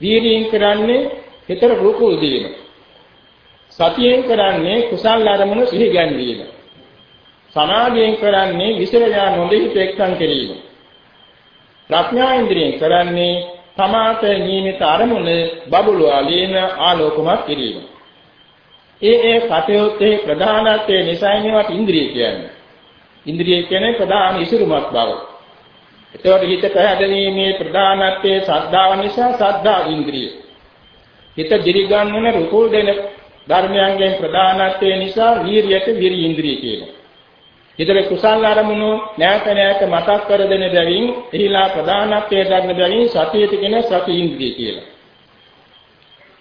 [SPEAKER 1] වීර්යයෙන් කරන්නේ හිතට රූපු දීම. සතියෙන් කරන්නේ කුසල් අරමුණු සිහි ගැන්වීම. සමාධියෙන් කරන්නේ විසරණා නොදෙහිත එක්කන් කිරීම. ප්‍රඥා ඉන්ද්‍රියෙන් කරන්නේ තමාට නියමිත අරමුණ බබළුවා ලීන ආලෝකමත් කිරීම. ඒ ඒ කටයුත්තේ ප්‍රධානත්වයේ නිසයි මේවට ඉන්ද්‍රිය කියන්නේ. ඉන්ද්‍රිය කියන්නේ ප්‍රධාන ඉසුරුමත් බව. එතකොට හිත පැහැදීමේ ප්‍රධානත්වයේ ශ්‍රද්ධාව නිසා ශ්‍රද්ධා ඉන්ද්‍රිය. හිත දිරිගන්වන රුකුල් දෙන ධර්මයන්ගෙන් ප්‍රධානත්වයේ නිසා වීරියට විරි ඉන්ද්‍රිය කියනවා. හිතේ කුසල් අරමුණු නැවත නැවත මතක් කර දෙන බැවින් එහිලා ප්‍රධානත්වයේ දක්න බැවින් සතියට කියන සති ඉන්ද්‍රිය කියලා.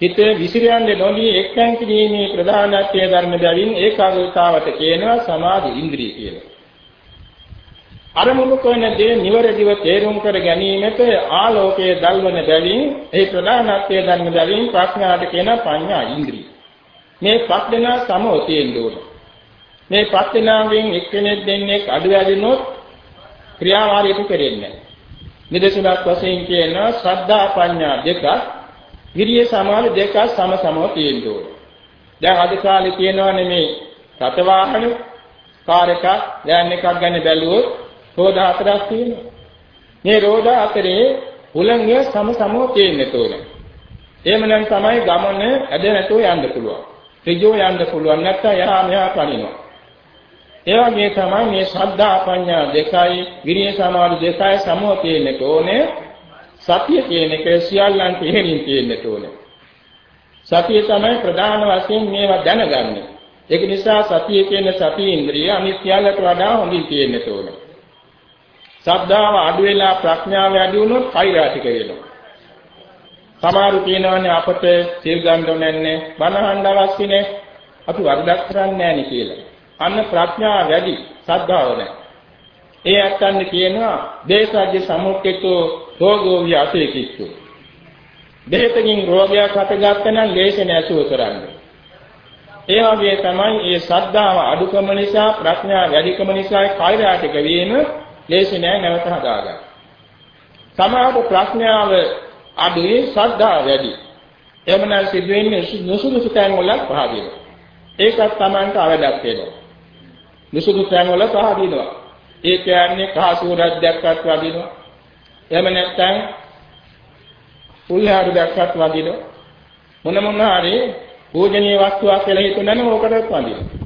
[SPEAKER 1] හිත විසිරයන්නේ නොදී එක්කන් කිරීමේ ප්‍රධානත්වයේ ධර්ම බැවින් ඒකාග්‍රතාවට කියනවා සමාධි ඉන්ද්‍රිය කියලා. අරමුණු කරන දේ නිවැරදිව තේරුම් කර ගැනීමට ආලෝකයේ දල්වන බැවින් ඒ ප්‍රධානත්වයේ ධර්ම බැවින් ප්‍රඥාට කියන පඤ්ඤා ඉන්ද්‍රිය. මේ පස් දෙනා සමෝ තියෙන්න ඕන. මේ පස් දෙනාගෙන් එක්කෙනෙක් දෙන්නෙක් අඩු වැඩිනොත් ක්‍රියාවාරයට කෙරෙන්නේ නැහැ. නිදසුනක් වශයෙන් කියන ශ්‍රද්ධා පඤ්ඤා දෙක විරිය සමාධි දෙක සම සමව තියෙන්න ඕන. දැන් අද කාලේ කියනවනේ මේ රත වාහන කාර් එකක් යෑන් එකක් ගැන බැලුවොත් රෝද හතරක් තියෙනවා. මේ රෝද අතරේ උලංගය සම සමව තියෙන්න ඕනේ. එහෙම නම් තමයි ගමන ඇද නැතුව යන්න පුළුවන්. ඍජුව යන්න පුළුවන් නැත්නම් යහා මෙහා පනිනවා. ඒ වගේ තමයි මේ ශ්‍රද්ධා පඤ්ඤා දෙකයි විරිය සමාධි දෙකයි සමව තියෙන්න ඕනේ. සතිය කියන එක සියල්ලන්ට ඉහෙලින් තියෙන්න ඕනේ. සතිය තමයි ප්‍රධාන වශයෙන් මේවා දැනගන්නේ. ඒක නිසා සතිය කියන සති ඉන්ද්‍රිය අනිත් සියල්ලට වඩා හොඳින් තියෙන්න ඕනේ. ශ්‍රද්ධාව අඩු වෙලා ප්‍රඥාව වැඩි වුණොත් කෛරාටික වෙනවා. සමහරු කියනවානේ අපට සිල් ගන්න ඕනේ බණහඬ අවශ්‍ය නැහැ. අපි වරදක් කරන්නේ නැහැ කියලා. අන්න ප්‍රඥාව වැඩි, ශ්‍රද්ධාව නැහැ. ඒ අත්තන්න කියනවා දේශාජ්‍ය සමුක්කේතෝ රෝගෝ වියතේකිච්චෝ. දෙහෙතකින් රෝගයක් හටගත්ත නම් ලේෂණ ඇසුව කරන්නේ. ඒ වගේ තමයි මේ ශ්‍රද්ධාව අඩුකම නිසා ප්‍රඥාව වැඩිකම නිසා කෛරාටික වීම ලේසි නෑ නැවත හදාගන්න. සමහරට ප්‍රඥාව අඩුයි ශ්‍රද්ධාව වැඩි. එමනම් සිදුවෙන්නේ නුසුදුසු තැන් වල පහදිනවා. ඒකත් Tamanට අවදක් වෙනවා. නුසුදුසු තැන් වල පහදිනවා. ඒ කියන්නේ කහසූරක් දැක්කත් වදිනවා. එහෙම නැත්නම් පුල්හාරු දැක්කත් වදිනවා. මොන මොන හරි පූජනීය වස්තුවක් කියලා හිතුනම ඕකටත් වදිනවා.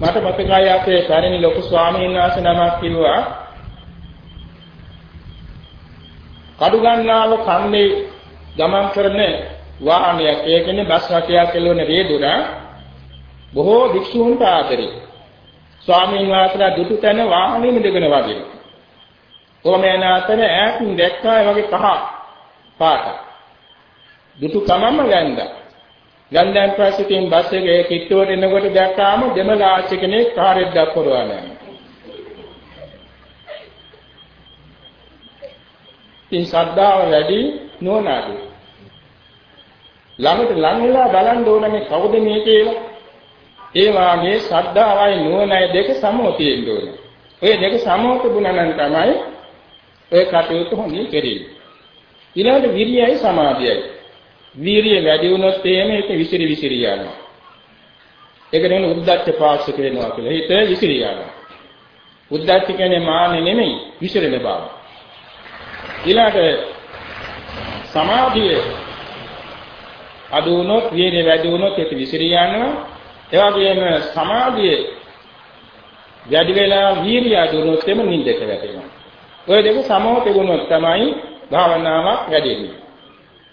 [SPEAKER 1] මට මතකයි අපේ පැරණි ලොකු ස්වාමීන් වහන්සේ නමක් කිව්වා කඩුගන්නාව කන්නේ ගමන් කරන වාහනයක් ඒ කියන්නේ බස් රථයක් කෙලවන වේදුර බොහෝ භික්ෂූන්ට ආදරේ ස්වාමීන් වහන්සේලා දුටු තැන වාහනේ මිදගෙන වදින කොහොම යන අතර ඈතින් දැක්කා වගේ කහ පාට දුටු කමම ගන්නවා ගන්ධයන් පස්සේ බස් එකේ කිට්ටුවට එනකොට දැක්කාම දෙමළ ආච්චි කෙනෙක් කාර්යයක් දක්වනවා නෑ. ඉතින් ශ්‍රද්ධාව වැඩි නෝනාදු. ළඟට ලං වෙලා බලන්න ඕනනේ කවුද මේ කියලා. ඒ වාගේ ශ්‍රද්ධාවයි නුවණයි දෙක සමව තියෙන්න ඕනේ. ඔය දෙක සමව තිබුණා නම් තමයි ඔය කටයුතු හොඳින් කෙරෙන්නේ. ඊළඟට විරියයි සමාධියයි. වීරිය වැඩි වුණොත් එහෙම ඒක විසිරි විසිරි යනවා. ඒක නෙවෙයි උද්දච්ච පාක්ෂික වෙනවා කියලා. හිත විසිරි යනවා. උද්දච්ච කියන්නේ මානෙ නෙමෙයි විසිරෙන බව. ඊළඟට සමාධිය අඩු වුණොත් වීරිය වැඩි වුණොත් ඒක විසිරි යනවා. ඒ වගේම සමාධිය වැඩි වෙලා වීරිය අඩු වුණොත් එම නිින්දට වැටෙනවා. ඔය දෙක සමව තිබුණොත් තමයි භාවනාවක් වැඩි වෙන්නේ.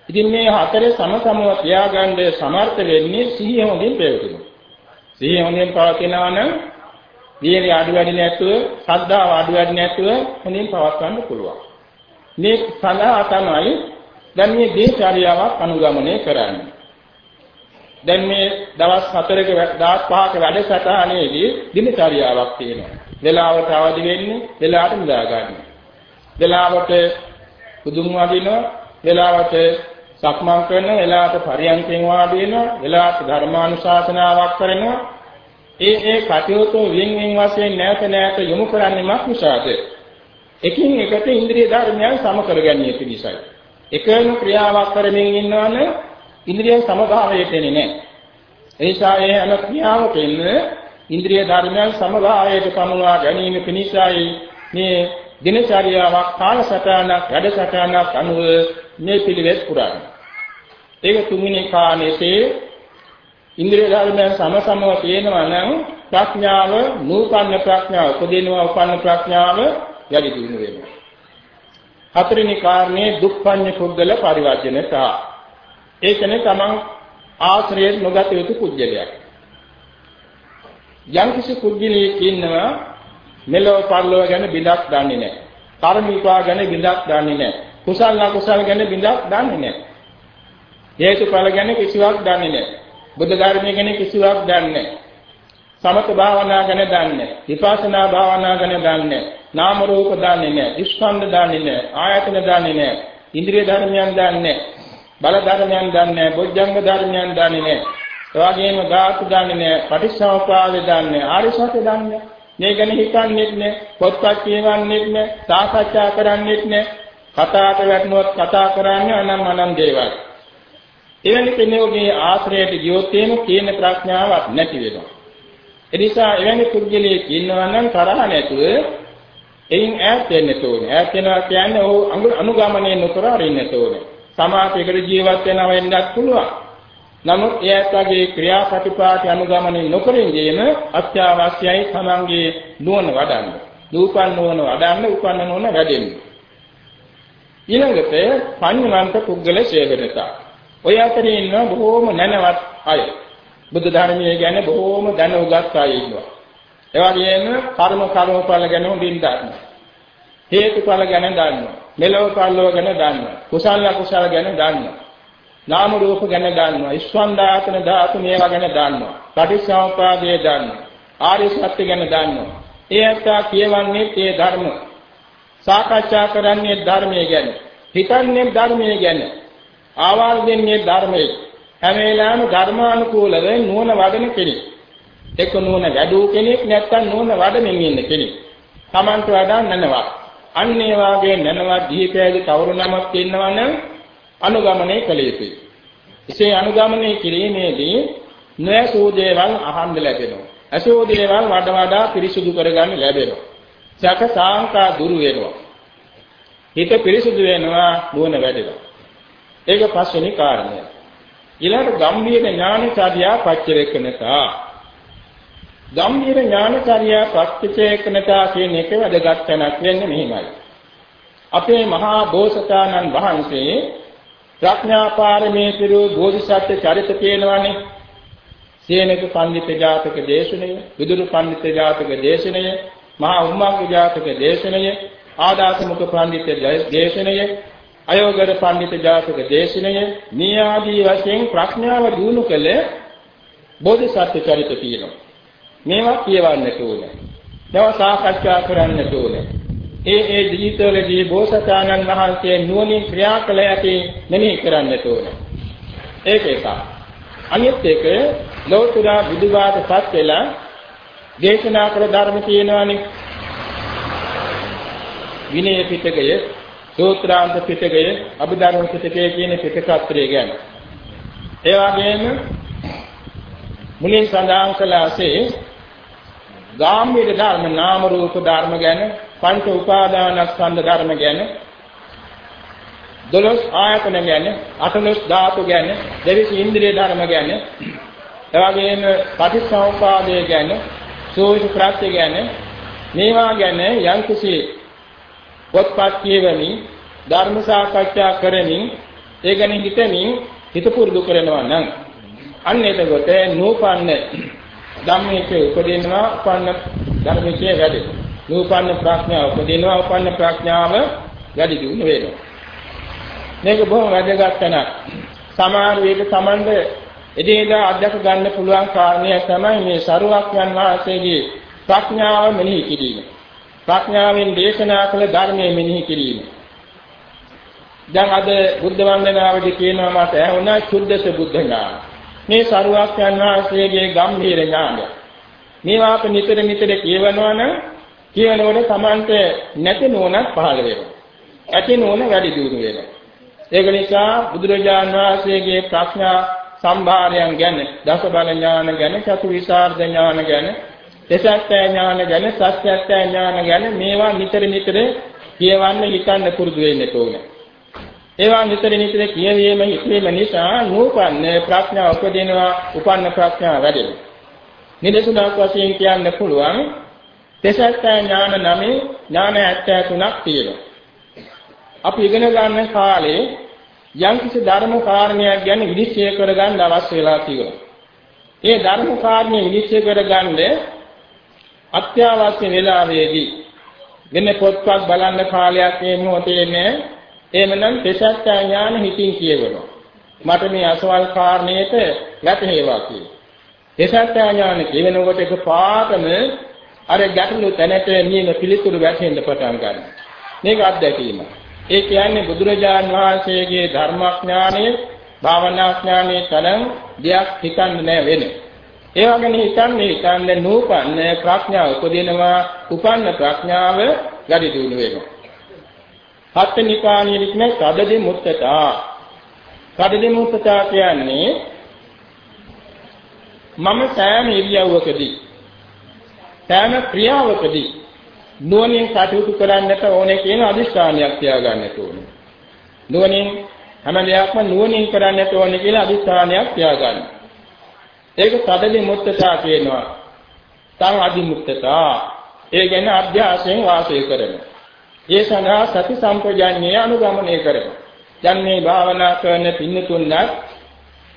[SPEAKER 1] ඉතින් මේ හතරේ සමසමව තියාගන්න සමර්ථ වෙන්නේ සිහිය හොඳින් ප්‍රයෝජන. සිහිය හොඳින් පවතිනවා නම් වීර්ය අඩු වැඩි නැතුව, ශ්‍රද්ධාව අඩු වැඩි නැතුව හොඳින් පවත්වන්න පුළුවන්. මේ සඳහා තමයි දැන් මේ දේශාරියාවක් අනුගමනය කරන්නේ. දැන් මේ දවස් 4ක දවස් 5ක වැඩසටහනේදී දිනචරියාවක් තියෙනවා. වෙලාවට අවදි වෙන්නේ, වෙලාවට නිදා ගන්න. වෙලාවට බුදුන් වදිනවා වෙලාවට සක්මන් කරන වෙලාවට පරියන්කෙන් වාඩි වෙනවා වෙලාවට ධර්මානුශාසනාවක් කරනවා ඒ ඒ කටයුතු වින් වින් වශයෙන් නැවත නැවත යොමු කරන්නේ මක් නිසාද එකින් එකට ඉන්ද්‍රිය ධර්මයන් සම කර ගැනීම පිණිසයි එකම ක්‍රියාවක් කරමින් ඉන්නවනම් ඉන්ද්‍රිය සමභාවයට එන්නේ නැහැ ඒ නිසා ඒ හැම ක්‍රියාවකින්ම ඉන්ද්‍රිය ධර්මයන් සමභාවයට පමුණවා ගැනීම පිණිසයි මේ දිනචර්යාවක් කාලසටහනක් වැඩසටහනක් අනුව මේ පිළිවෙත් පුරන්නේ. ඒක තුන්වෙනි කාණේසේ ඉන්ද්‍රිය ධර්මයන් සමසමව තියෙනවා නම් ප්‍රඥාව නූපන්න ප්‍රඥාව උපදිනවා උපන්න ප්‍රඥාව යටි දිනු වෙනවා. හතරවෙනි කාරණේ දුක්ඛඤ්ඤ පුද්ගල පරිවර්ජනතා. ඒ කියන්නේ තමන් ආශ්‍රයෙන් නොගත යුතු කුජලයක්. යම්කිසි කුජලයක් ඉන්නවා මෙලොව පරලොව ගැන බිඳක් දන්නේ නැහැ. කර්මිකවා ගැන බිඳක් දන්නේ නැහැ. කුසල අකුසල ගැන බිඳක් දන්නේ නැහැ. හේතුඵල ගැන කිසිවක් දන්නේ නැහැ. බුද්ධ ධර්මයේ ගැන කිසිවක් දන්නේ නැහැ. සමත භාවනා ගැන දන්නේ නැහැ. විපස්සනා භාවනා ගැන දන්නේ නැහැ. නාම රූප දන්නේ නැහැ. ස්කන්ධ දන්නේ නැහැ. ආයතන දන්නේ නැහැ. ඉන්ද්‍රිය ධර්මයන් දන්නේ නැහැ. බල ධර්මයන් දන්නේ නැහැ. බොජ්ජංග ධර්මයන් දන්නේ නැහැ. ඒ වගේම ධාතු දන්නේ නැහැ. පටිච්චසමුපාද දන්නේ නැහැ. ආර්ය සත්‍ය දන්නේ නැහැ. මේ ගැන හිතන්නේත් නැහැ. පොත්පත් කියවන්නේත් නැහැ. සාකච්ඡා කරන්නේත් නැහැ. කතාවට වැටුනොත් කතා කරන්නේ අනම් අනම් දේවල්. එවැනි කෙනෙකුගේ ආශ්‍රයයට ගියොත් එහෙම කියන ප්‍රඥාවක් නැති වෙනවා. ඒ නිසා එවැනි කුජලයේ ඉන්නවා නම් තරහ නැතුව එයින් ඈත් වෙන්න ඕනේ. ඈත් වෙනවා කියන්නේ ඔහු අනුගමනය නොකර අරින්න ඕනේ. සමාජයකට ජීවත් වෙනවා වෙන්නත් පුළුවන්. නමුත් එයාටගේ ක්‍රියාපටිපාටි අනුගමනය නොකරින් ගේන අත්‍යවශ්‍යයි තමන්ගේ නුවණ වඩන්න. දූපන් නුවණ වඩන්න, උපන්න නුවණ වැඩෙන්න. ඊළඟට පඤ්ඤවන්ත පුද්ගල සේවනතා. ඔය අතරේ ඉන්න බොහෝම නැනවත් අය. බුද්ධ ධර්මයේ ගැන බොහෝම දැන උගත් අය ඉන්නවා. ඒ වගේම කර්ම කර්මඵල ගැන හොඳින් දන්නවා. හේතුඵල ගැන දන්නවා. මෙලොව පරලොව ගැන දන්නවා. කුසල අකුසල ගැන දන්නවා. නාම රූප ගැන දන්නවා. ස්වන්දාතන ධාතු මේවා ගැන දන්නවා. පටිච්චසමුපාදය දන්නවා. ආර්ය සත්‍ය ගැන දන්නවා. ඒ ඇත්තා කියවන්නේ ඒ ධර්ම. සාකච්ඡා කරන්නේ ධර්මයේ ගැන. හිතන්නේ ධර්මයේ ගැන. ආවාල් දෙන්නේ ධර්මයේ. හැම වෙලාවෙම ධර්මානුකූලව නුවණ වඩන කෙනෙක්. එක්ක නුවණ වැඩූ කෙනෙක් නැත්නම් නුවණ වඩමින් ඉන්න කෙනෙක්. Tamanට වඩා නැනවා. අන්න ඒ වාගේ නැනවා දීපෑදී කවුරු නමක් ඉන්නවනම් අනුගමනය කළ යුතුයි. එසේ අනුගමනය කිරීමේදී නොඇසූ දේවල් අහන්න ලැබෙනවා. ඇසූ දේවල් වඩා වඩා පිරිසුදු කරගන්න ලැබෙනවා. සැක සාංකා දුරු වෙනවා. හිත පිරිසුදු වෙනවා නුවණ වැඩෙනවා. ඒක පස්වෙනි කාරණය. ඊළඟ ගම්භීර ඥානචර්යා පච්චවේකනතා. ගම්භීර ඥානචර්යා පච්චවේකනතා කියන එක වැදගත් තැනක් වෙන්නේ මෙහිමයි. අපේ මහා බෝසතාණන් වහන්සේ ප්‍රඥා පාරමී පිරු බෝධිසත්ව චරිත කියනවානේ. සේනක පඬිත ජාතක දේශනය, විදුරු පඬිත ජාතක දේශනය, මහා උම්මංග ජාතක දේශනය, ආදාසමුඛ පඬිත දේශනය, අයෝගර පඬිත ජාතක දේශනය මේ ආදී වශයෙන් ප්‍රඥාව දිනු කළ බෝධිසත්ව චරිත තියෙනවා. මේවා කියවන්නට ඕනේ. මේවා සාකච්ඡා කරන්නට ඕනේ. ඒ ඒ ජීවිතවලදී බෝසතාණන් වහන්සේ නුවණින් ක්‍රියා කළ ඇති මෙනෙහි කරන්නට ඕනේ. ඒක එකක්. අනිත් එක ලෞතර බුදුබාටපත් වෙලා දේශනා කළ ධර්ම තියෙනවානේ. විනය පිටකය, සූත්‍රාන්ත පිටකය, අභිධර්ම පිටකය කියන පිටකත්‍රය ගැන. ඒ වගේම මුලින් සඳහන් කළාසේ ගාම්භීර ධර්ම නාම රූප ධර්ම ගැන පංච උපාදානස්කන්ධ ධර්ම ගැන දොළොස් ආයතන ගැන අටලොස් ධාතු ගැන දෙවිසි ඉන්ද්‍රිය ධර්ම ගැන එවැගේම පටිච්චසමුපාදය ගැන සෝවිස ප්‍රත්‍ය ගැන මේවා ගැන යම්කිසි පොත්පත් කියවමින් ධර්ම සාකච්ඡා කරමින් ඒ ගැන හිතමින් හිත පුරුදු කරනවා නම් අන්න එතකොට නූපන්න ධම්මයේ උපදිනවා උපන්න ධර්මයේ වැඩි. නූපන්න ප්‍රඥාව උපදිනවා උපන්න ප්‍රඥාව වැඩි දියුණු වෙනවා. මේක බොහොම වැදගත් තැනක්. සමහර විට සමන්ද එදිනෙදා අධ්‍යක් ගන්න පුළුවන් කාරණය තමයි මේ සරුවක්යන් වහන්සේගේ ප්‍රඥාව මෙනෙහි කිරීම. ප්‍රඥාවෙන් දේශනා කළ ධර්මයේ මෙනෙහි කිරීම. දැන් අද බුද්ධ වන්දනාවේදී කියනවා මට ඇහුණා සුද්ධස බුද්ධ ඥාන. මේ සරුවක්යන් වහන්සේගේ ගම්භීර ඥානය. මේවා අප නිතර නිතර කියවනවා නම් කියනකොට Tamante නැති නෝනක් පහළ වෙනවා. ඇති නෝන වැඩි දියුණු වෙනවා. ඒක නිසා බුදුරජාණන් වහන්සේගේ ප්‍රඥා සම්භාරයන් ගැන, දස බල ඥාන ගැන, චතු විසරද ඥාන ගැන, දසත්‍ය ඥාන ගැන, සත්‍යත්‍ය ඥාන ගැන මේවා නිතර නිතර කියවන්න හිතන්න පුරුදු වෙන්න ඕනේ. ඒවා නිතර නිතර කියවීම හිතීම නිසා නූපන්න ප්‍රඥාව උපදිනවා, උපන්න ප්‍රඥාව වැඩෙනවා. නිදසුනක් වශයෙන් කියන්න පුළුවන් දසත්‍ය ඥාන නමේ ඥාන 73ක් තියෙනවා. අපි ඉගෙන ගන්න කාලේ යම්කිසි ධර්ම කාරණයක් ගැන විනිශ්චය කරගන්න අවශ්‍ය වෙලා තියෙනවා. ඒ ධර්ම කාරණේ විනිශ්චය කරගන්න අත්‍යවශ්‍ය වෙලාවේදී වෙන පොත්පත් බලන්න කාලයක් මේ මොහොතේ නෑ. එහෙමනම් දෙසත්‍ය ඥාන හිතින් කියවනවා. මට මේ අසවල් කාරණේට වැටහෙවා කියලා. දෙසත්‍ය ඥාන කියවෙනකොට එක පාටම අර ගැටලු තැනට නියම පිළිතුරු වැටෙන්න පටන් ගන්නවා. මේක අත්දැකීමයි. ඒ කියන්නේ බුදුරජාන් වහන්සේගේ ධර්මඥානය, භාවනාඥානයේ තරම් දෙයක් හිතන්න නෑ වෙන්නේ. ඒ වගේම හිතන්නේ හිතන්නේ නූපන්න ප්‍රඥාව උපදිනවා, උපන්න ප්‍රඥාව වැඩි දියුණු වෙනවා. හත්නිකාණී වික්නේ කඩදි මුත්තතා. කඩදි මුත්තතා කියන්නේ මම සෑම ඉරියව්වකදී සෑම ක්‍රියාවකදී නුවණින් කටයුතු කරන්නට ඕනේ කියන අදිස්ථානයක් තියාගන්නට ඕනේ. නුවණින් හැම දෙයක්ම නුවණින් කරන්නට ඕනේ කියලා අදිස්ථානයක් තියාගන්න. ඒක තදලි මුත්තතා කියනවා. තම අදිමුත්තතා. ඒ කියන්නේ අභ්‍යාසයෙන් වාසය කරන. ඒ සඳහා සති සම්පජාඤ්ඤය අනුගමනය කරනවා. දැන් මේ භාවනා කරන පින්නතුන්වත්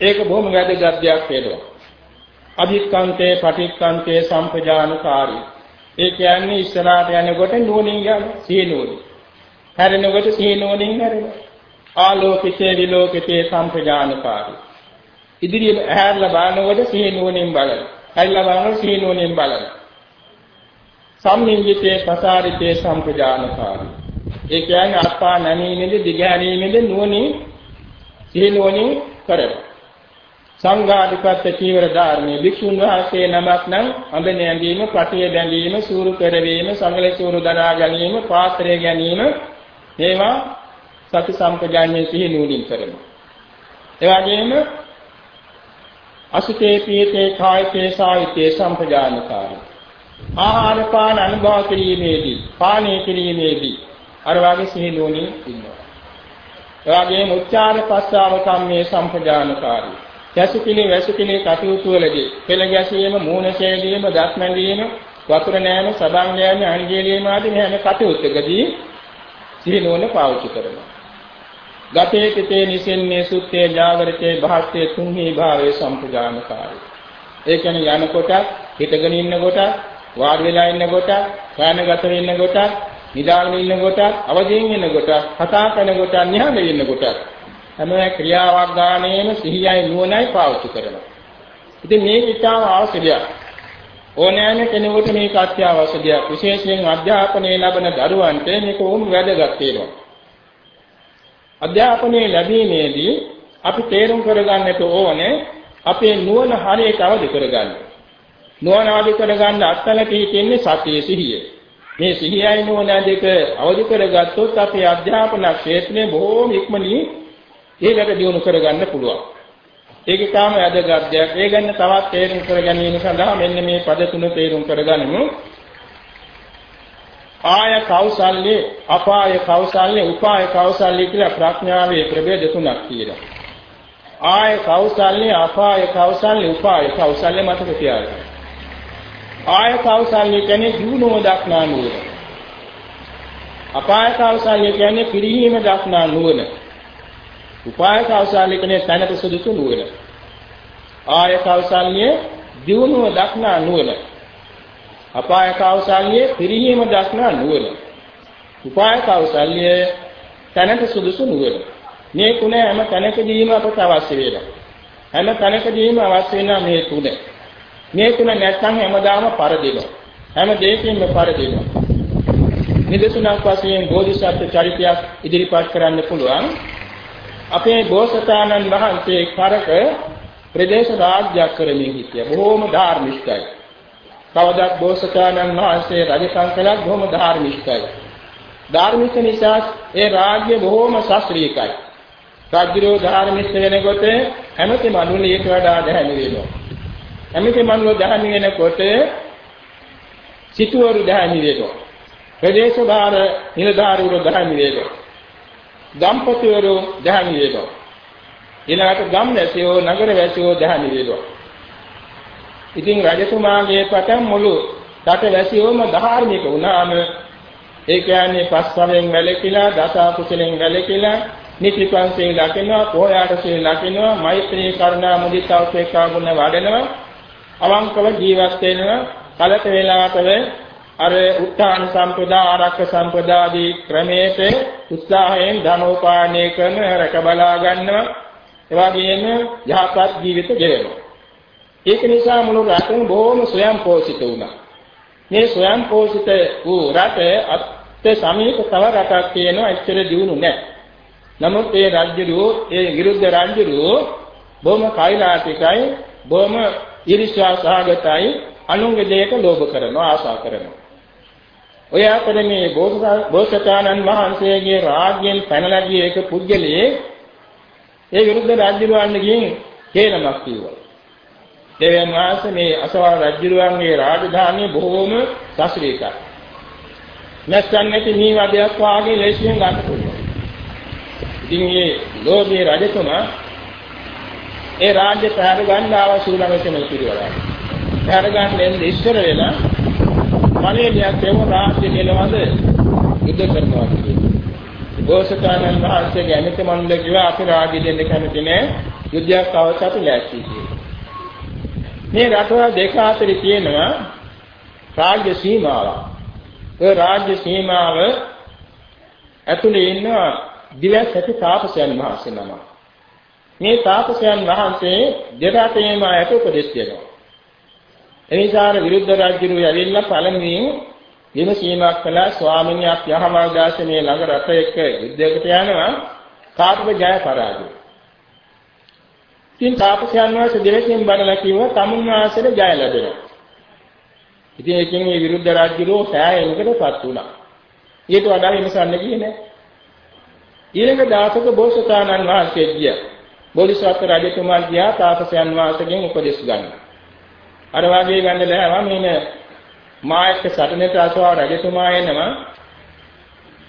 [SPEAKER 1] ඒක බොහොම වැදගත් දෙයක් වෙනවා. අභික්ඛන්තේ පටික්ඛන්තේ සම්පජානකාරී ඒ කියන්නේ ඉස්සරහට යනකොට නුවණින් යන සීනුවණි. හැරෙනකොට සීනුවණින් හැරෙනවා. ආලෝකිතේ විලෝකිතේ සම්පජානකාරී. ඉදිරියට ඇහැරලා බලනකොට සීනුවණින් බලන. හැරිලා බලනකොට සීනුවණින් බලන. සම්මිංජිතේ ප්‍රසාරිතේ සම්පජානකාරී. ඒ කියන්නේ අත්පා නැමීමේදී දිගහැරීමේදී නුවණින් සීනුවණින් කරනවා. සංඝාධිපත්‍ය චීවර ධාර්මයේ භික්ෂුන් වහන්සේ නමක් නම් අඹ නැගීම, පටිය බැඳීම, සූරු පෙරවීම, සංගල සූරු දරා ගැනීම, පාත්‍රය ගැනීම මේවා සති සම්පජාඤ්ඤයේ සිහි නූලින් කරනවා. ඒ වගේම අසුතේ පීතේ කායිතේ සායිතේ සම්පජානකාරී. ආහාර පාන අනුභව කිරීමේදී, පානය කිරීමේදී අර වාගේ සිහි නූලින් ඉන්නවා. ඒ වගේම උච්චාර පස්සාව කම්මේ සම්පජානකාරී. කැසිකිලි වැසිකිලි කටයුතු වලදී පෙළ ගැසීම, මූණ සෑදීම, දත් මැදීම, වතුර නෑම, සබන් නෑම, අංජේලියම ආදී හැම කටයුත්තකදී සිහිනුවන පාවිච්චි කරනවා. ගතේ කිතේ නිසින්නේ සුත්තේ ජාගරිතේ භාස්තේ තුන්හි භාවයේ සම්පජානකාරී. ඒ කියන්නේ යනකොට, හිටගෙන ඉන්නකොට, වාඩි වෙලා ඉන්නකොට, කායනගත වෙන්නකොට, නිදාගෙන ඉන්නකොට, අවදියෙන් ඉන්නකොට, කතා කරනකොට, නිහඬ ඉන්නකොට හැම ක්‍රියාවක් ගානේම සිහියයි නුවණයි පාවිච්චි කරනවා. ඉතින් මේක ඉතාම අවශ්‍ය දෙයක්. ඕනෑම කෙනෙකුට මේක අත්‍යවශ්‍ය දෙයක්. විශේෂයෙන් අධ්‍යාපනයේ ලබන දරුවන්ට මේක වුම් වැදගත් වෙනවා. අධ්‍යාපනයේ ලැබීමේදී අපි තේරුම් කරගන්නට ඕනේ අපේ නුවණ හරියට අවදි කරගන්න. නුවණ අවදි කරගන්න අත්තල තියෙන්නේ සතිය සිහිය. මේ සිහියයි නුවණ දෙක අවදි කරගත්තොත් අපේ අධ්‍යාපන ක්ෂේත්‍රයේ බොහෝම ඉක්මනින් ඒකට දියුණු කරගන්න පුළුවන්. ඒක තාම වැදගත් දෙයක්. ඒ ගැන තවත් තේරුම් කර ගැනීම සඳහා මෙන්න මේ පද තුන තේරුම් කරගනිමු. ආය කෞසල්‍ය, අපාය කෞසල්‍ය, උපාය කෞසල්‍ය කියලා ප්‍රඥාවේ ප්‍රභේද තුනක් තියෙනවා. ආය කෞසල්‍ය, අපාය කෞසල්‍ය, උපාය කෞසල්‍ය මතක තියාගන්න. ආය කෞසල්‍ය කියන්නේ දිනුව දක්නා නුවණ. අපාය කෞසල්‍ය කියන්නේ පිරිහීම දක්නා නුවණ. උපාය කෞශල්‍ය කියන්නේ තැනට සුදුසු නුවණ. ආය කෞශල්‍ය දියුණුව දක්නා නුවණ. අපාය කෞශල්‍ය පිරිහීම දක්නා නුවණ. උපාය කෞශල්‍ය තැනට සුදුසු නුවණ. මේ තුන හැම තැනකදීම අපට අවශ්‍ය වෙනවා. හැම තැනකදීම අවශ්‍ය වෙනා මේ තුන. මේ තුන නැත්නම් හැමදාම පරදිනවා. හැම දෙයකින්ම පරදිනවා. නිදසුනක් වශයෙන් බෝධිසත්ව චරිතයක් ඉදිරිපත් කරන්න පුළුවන්. අපේ බෝසතාණන් වහන්සේ කරක ප්‍රදේශ රාජ්‍යයක් කරමින් හිටියා. බොහෝම ධාර්මිකයි. කවදාත් බෝසතාණන් වහන්සේ රජකම් කළත් බොහොම ධාර්මිකයි. ධාර්මික නිසා ඒ රාජ්‍ය බොහෝම ශාස්ත්‍රීයයි. රාජ්‍යරෝ ධාර්මික වෙනකොට හැමති මනුල ඊට වඩා දැහැමි වෙනවා. හැමති මනුල දැහැමි වෙනකොට සිටුවරු දැහැමි වෙනවා. ප්‍රදේශ භාර නිලධාරීවරු දැහැමි වෙනවා. දම්පතිවරු දැහැමි වෙනවා. ඊළඟට ගම් වැසියෝ නගර වැසියෝ දැහැමි වෙනවා. ඉතින් රජතුමාගේ පටන් මුළු රට වැසියෝම ධාර්මික වුණාම ඒ කියන්නේ පස්වරෙන් වැළකීලා දස කුසලෙන් වැළකීලා නිතිපන්සේ ලකිනවා පොයාටසේ ලකිනවා මෛත්‍රී කරුණා මුදිතා උපේක්ඛා ගුණ වඩනවා අවංකව ජීවත් වෙනවා කලක වේලාවකව අර උත්තාන සම්පදා ආරක්ෂ සම්පදාදී ක්‍රමයට උත්සාහයෙන් ධනෝපායනය කරන රැක බලා ගන්නවා. එවාගෙම යහපත් ජීවිත ගෙවනවා. ඒක නිසා මුළු රටම බොහොම ස්වයං පෝෂිත වුණා. මේ ස්වයං පෝෂිත වූ රට අත් සමීප තව රටක් තියෙනවා. එච්චර දියුණු නැහැ. නමුත් ඒ රාජ්‍යරුවෝ ඒ විරුද්ධ රාජ්‍යරුවෝ බොහොම කයිලාටිකයි බොහොම ඊර්ෂ්‍යා සහගතයි අනුන්ගේ දෙයක ලෝභ කරනවා ආශා කරනවා. ඔය අතරේ මේ බෝසතාණන් වහන්සේගේ රාජ්‍යයෙන් පැනලා ගිය එක පුද්ගලයේ ඒ විරුද්ධ රාජ්‍යරුවන්ගෙන් හේනමක් කිව්වා. දෙවියන් වහන්සේ මේ අසවල් රාජ්‍යරුවන්ගේ රාජධානිය බොහෝම ශාස්ත්‍රීයයි නැත්නම් නැති මේ වදයක් වාගේ ලේසියෙන් ගන්න පුළුවන්. ඉතින් මේ ලෝභී රජතුමා ඒ රාජ්‍ය පැහැර ගන්න අවශ්‍ය ළඟටම පිළිවෙලයි. පැහැර ගන්න එන්නේ ඉස්සර වෙලා මලේලියක් එම රාජ්‍ය කෙලවද යුද්ධ කරනවා කියන්නේ. ගෝසතානන් වහන්සේගේ ඇමති මණ්ඩල කිව්වා අපි රාජ්‍ය දෙන්න කැමති නෑ යුද්ධයක් අවසත් ලෑස්ති කියලා. මේ රටවල් දෙක අතර තියෙනවා රාජ්‍ය සීමාවක්. ඒ රාජ්‍ය සීමාව ඇතුලේ ඉන්නවා දිවස් ඇති තාපසයන් වහන්සේ නම. මේ තාපසයන් වහන්සේ දෙරටේම ඇත උපදෙස් දෙනවා. එනිසාර විරුද්ධ රාජ්‍යරු යවිල්ලා පළමුවෙන් විමසීමක් කළා ස්වාමීන් වහන්සේ යහමල් දාසනේ ළඟ රට එක්ක යුද්ධයකට යනවා කාටද ජය පරාජය. ඉතින් තාපසයන් වහන්සේ දෙවෙනින් බණලා කිව්වා තමුන් වහන්සේට ජය ලැබෙනවා. ඉතින් ඒකෙන් මේ විරුද්ධ රාජ්‍යරු සෑයෙනකටපත් වුණා. ඊට වඩා විමසන්න ගියේ නැහැ. ඊළඟ දාසක බෝසතාණන් වහන්සේ ගියා. බෝධිසත්ව රජතුමා ගියා තාපසයන් වහන්සේගෙන් උපදෙස් ගන්න. අර වාගේ ගන්න ලෑවා මේන මායක සටනට අසවා රජතුමා එනවා.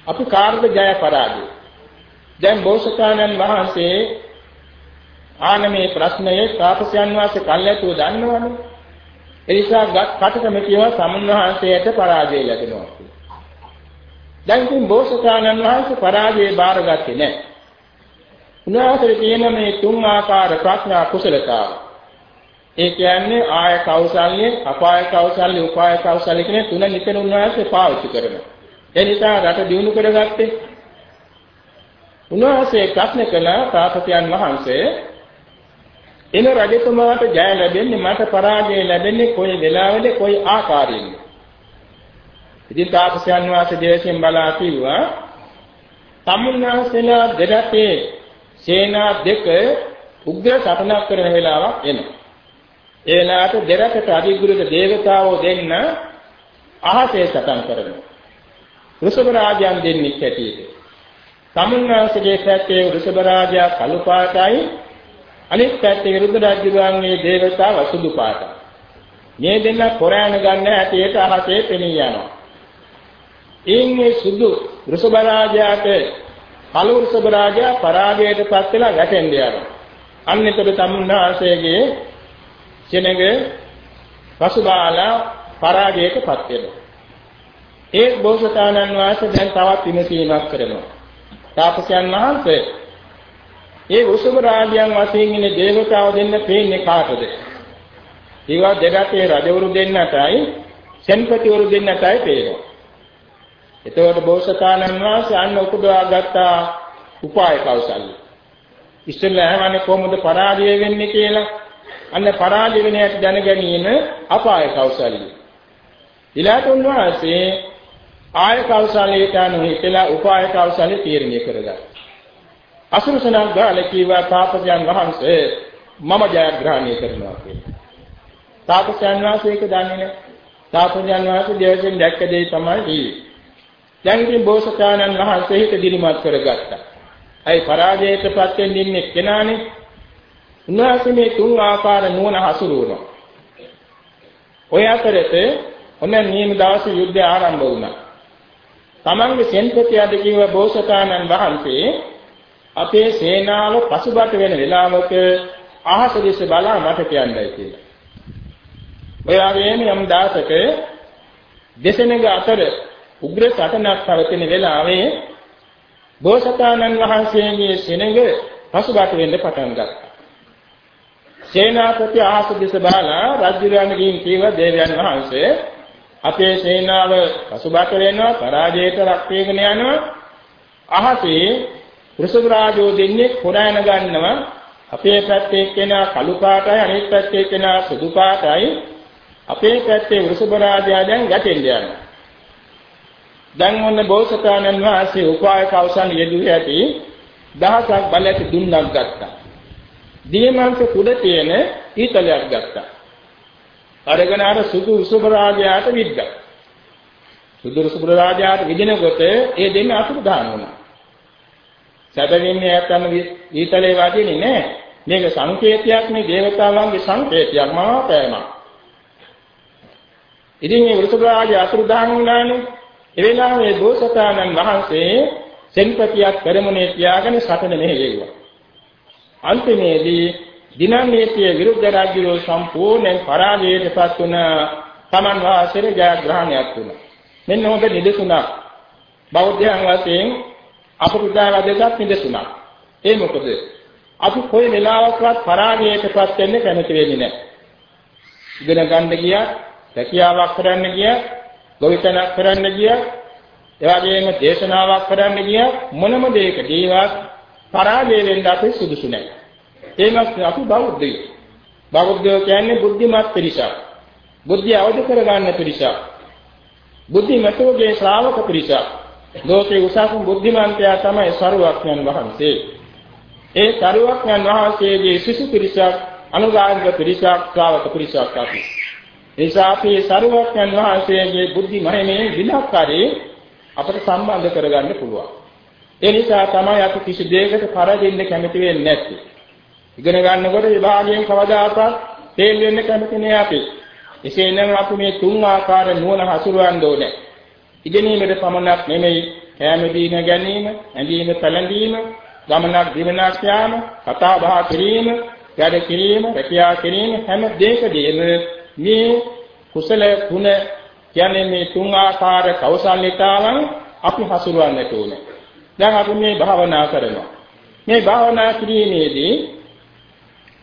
[SPEAKER 1] අපි කාර්ද ජය පරාජය. දැන් බෝසතාණන් වහන්සේ ආනමේ ප්‍රශ්නයේ තාපසයන් වහන්සේ කල්ැතුව දන්නවනේ. ඒ නිසා කටකම කියව සමුන් වහන්සේට පරාජය ලැබෙනවා. දැන් ඉතින් බෝසතාණන් වහන්සේ පරාජය බාරගත්තේ නැහැ. උන්වහන්සේ කියන මේ තුන් ආකාර ප්‍රඥා කුසලතාව. ඒ කියන්නේ ආය කෞසල්‍ය, අපාය කෞසල්‍ය, උපාය කෞසල්‍ය කියන තුන නිතර උන්වහන්සේ පාවිච්චි කරනවා. ඒ නිසා රට දියුණු කරගත්තේ. උන්වහන්සේ ප්‍රශ්න කළ තාපසයන් වහන්සේ එන රජතුමාට ජය ලැබෙන්නේ මට පරාජය ලැබෙන්නේ කොයි වෙලාවෙද කොයි ආකාරයෙන්ද? ඉතින් තාපසයන් වහන්සේ දේශයෙන් බලා කිව්වා සම්මුණාසෙලා දෙරටේ සේනා දෙක උග්‍ර සටනක් කරන වෙලාවක් එනවා. ඒ වෙලාවට දෙරටට අධිගුරුක දේවතාවෝ දෙන්න අහසේ සටන් කරනවා. ඍෂභ රාජයන් දෙන්නෙක් හැටියට. සම්මුණාසගේ පැත්තේ ඍෂභ රාජයා කළු පාටයි අනිත් පැත්තේ විරුද්ධ රාජ්‍යරුවන්ගේ දේවතාව සුදු පාටයි. මේ දෙන්න කොරෑන ගන්න හැටියට අහසේ පෙනී යනවා. එන්නේ සුදු වෘෂභ රාජයාට කළු වෘෂභ රාජයා පරාජයටපත් වෙලා වැටෙන්න යනවා. අන්නතර තමුන්නාසයේගේ සෙනඟ පසුබාලා පරාජයටපත් වෙනවා. ඒ බෝසතාණන් වහන්සේ දැන් තවත් විමසීමක් කරනවා. තාපසයන් වහන්සේ ඒ වෘෂභ රාජයන් වශයෙන් ඉන්න දේවතාව දෙන්න පේන්නේ කාටද? ඒවා දෙරටේ රජවරු දෙන්නටයි සෙන්පතිවරු දෙන්නටයි පේනවා. එතකොට බෝසතාණන් වහන්සේ අන්න උපදවා ගත්තා උපාය කෞසල්‍ය. ඉස්සෙල්ලා අහන්නේ කොහොමද පරාජය වෙන්නේ කියලා. අන්න පරාජය වෙන හැටි දැන ගැනීම අපාය කෞසල්‍ය. ඊළාට උන්වහන්සේ ආය කෞශලයට අනුව හිතලා උපාය කෞශලය තීරණය කරගත්තා. අසුරසනක් ගාලා කීවා තාපසයන් වහන්සේ මම ජයග්‍රහණය කරනවා කියලා. තාපසයන් වහන්සේ ඒක දන්නේ නැහැ. තාපසයන් වහන්සේ දේවයෙන් දැක්ක දේ තමයි දීවේ. දැන් ඉතින් බෝසතාණන් වහන්සේ හිත දිලිමත් කරගත්තා. අයි පරාජයට පත් වෙන්න ඉන්නේ කෙනානේ. උන්වහන්සේ මේ තුන් ආකාර නුවණ හසුරුවනවා. ඔය අතරේ ඔන්න නියම දවසේ යුද්ධය ආරම්භ වුණා. තමන්ගේ සෙන්පති අධ කිව්ව බෝසතාණන් වහන්සේ අපේ සේනාව පසුබට වෙන වෙලාවක අහස දිස බලා මට කියන්නයි කියලා. ඔය වගේම යම් දාසක දෙසෙනග අතර උග්‍ර සටනක් පවතින වෙලාවේ බෝසතාණන් වහන්සේගේ සෙනඟ පසුබට වෙන්න පටන් ගත්තා. සේනාපති අහස දිස බලා රජුරණගෙන් කීව දේවයන් වහන්සේ අපේ සේනාව පසුබට වෙනවා පරාජයට රක් වේගන යනවා. අහසේ වෘෂභ රාජෝ දෙන්නේ කොරායන ගන්නවා. අපේ පැත්තේ කෙනා කළු පාටයි අනිත් පැත්තේ කෙනා සුදු පාටයි. අපේ පැත්තේ වෘෂභ රාජයා දැන් ගැටෙන්න යනවා. දැන් මොන බෝසතාණන් වහන්සේ උපාය කෞසල් යෙදුවේ ඇති දහසක් බලයට දුන්නක් ගත්තා දියමන්ත කුඩ තියෙන ඊතලයක් ගත්තා අරගෙන අර සුදු සුබ රාජයාට විද්දා. සුදු සුබ රාජයාට විදිනකොට ඒ දෙන්න අසුදාන වුණා. සැබවින්ම යත්තම ඊතලේ වදිනේ නෑ. මේක සංකේතයක් නේ දේවතාවන්ගේ සංකේතයක් මහාපෑමක්. ඉතින් මේ වෘෂභ රාජය අසුදාන වුණානේ. ඒ වෙලාවේ බෝසතාණන් වහන්සේ සෙන්පතියක් පෙරමුණේ තියාගෙන සතන මෙහෙයුවා. අන්තිමේදී දිනන්නේතිය විරුද්ධ රාජ්‍යෝ සම්පූර්ණයෙන් පරාජයටපත් වුණ තමන් වාසයේ ජයග්‍රහණයක් වුණා. මෙන්න හොඳ නිදසුණක්. බෞද්ධයන් වශයෙන් අපුරුදාව දෙකක් නිදසුණක්. ඒ මොකද? අපි කොයි වෙලාවකවත් පරාජයටපත් වෙන්න කැමති වෙන්නේ නැහැ. ඉගෙන ගන්න ගියා, රැකියාවක් කරන්න ගියා, ගොවිතැනක් කරන්න ගියා, එවාගෙම දේශනාවක් කරන්න ගියා මොනම දෙයකදීවත් පරාජය වෙන්න අපි සුදුසු නැහැ. ඒමත් අපි බෞද්ධයෝ. බෞද්ධයෝ කියන්නේ බුද්ධිමත් පිරිසක්. බුද්ධිය අවදි කරගන්න පිරිසක්. බුද්ධිමතුගේ ශ්‍රාවක පිරිසක්. ලෝකේ උසස්ම බුද්ධිමන්තයා තමයි සරුවක්ඥන් වහන්සේ. ඒ සරුවක්ඥන් වහන්සේගේ සිසු පිරිසක් අනුගාමික පිරිසක් ශ්‍රාවක පිරිසක් අපි. එනිසා අපි සරුවක්ඥන් වහන්සේගේ බුද්ධි මහිමේ විලක්කාරී අපට සම්බන්ධ කරගන්න පුළුවන්. ඒ නිසා තමයි අපි කිසි දෙයකට පරදින්න කැමති වෙන්නේ නැත්තේ. ඉගෙන ගන්නකොට විභාගයෙන් කවදාකවත් තේල් වෙන්න කැමති නෑ අපි. එසේ නම් අපි මේ තුන් ආකාර නුවණ හසුරවන්න ඕනේ. ඉගෙනීමේ පමණක් නෙමෙයි කෑම දීන ගැනීම, ඇඳීම පැළඳීම, ගමනක් දිනනක් යාම, කතා බහ කිරීම, වැඩ කිරීම, රැකියාව කිරීම හැම දෙයකදීම මේ කුසල ගුණ කියන්නේ මේ තුන් ආකාර කෞසල්‍යතාවන් අපි හසුරවන්නට ඕනේ. දැන් අපි මේ භාවනා කරනවා. මේ භාවනා කිරීමේදී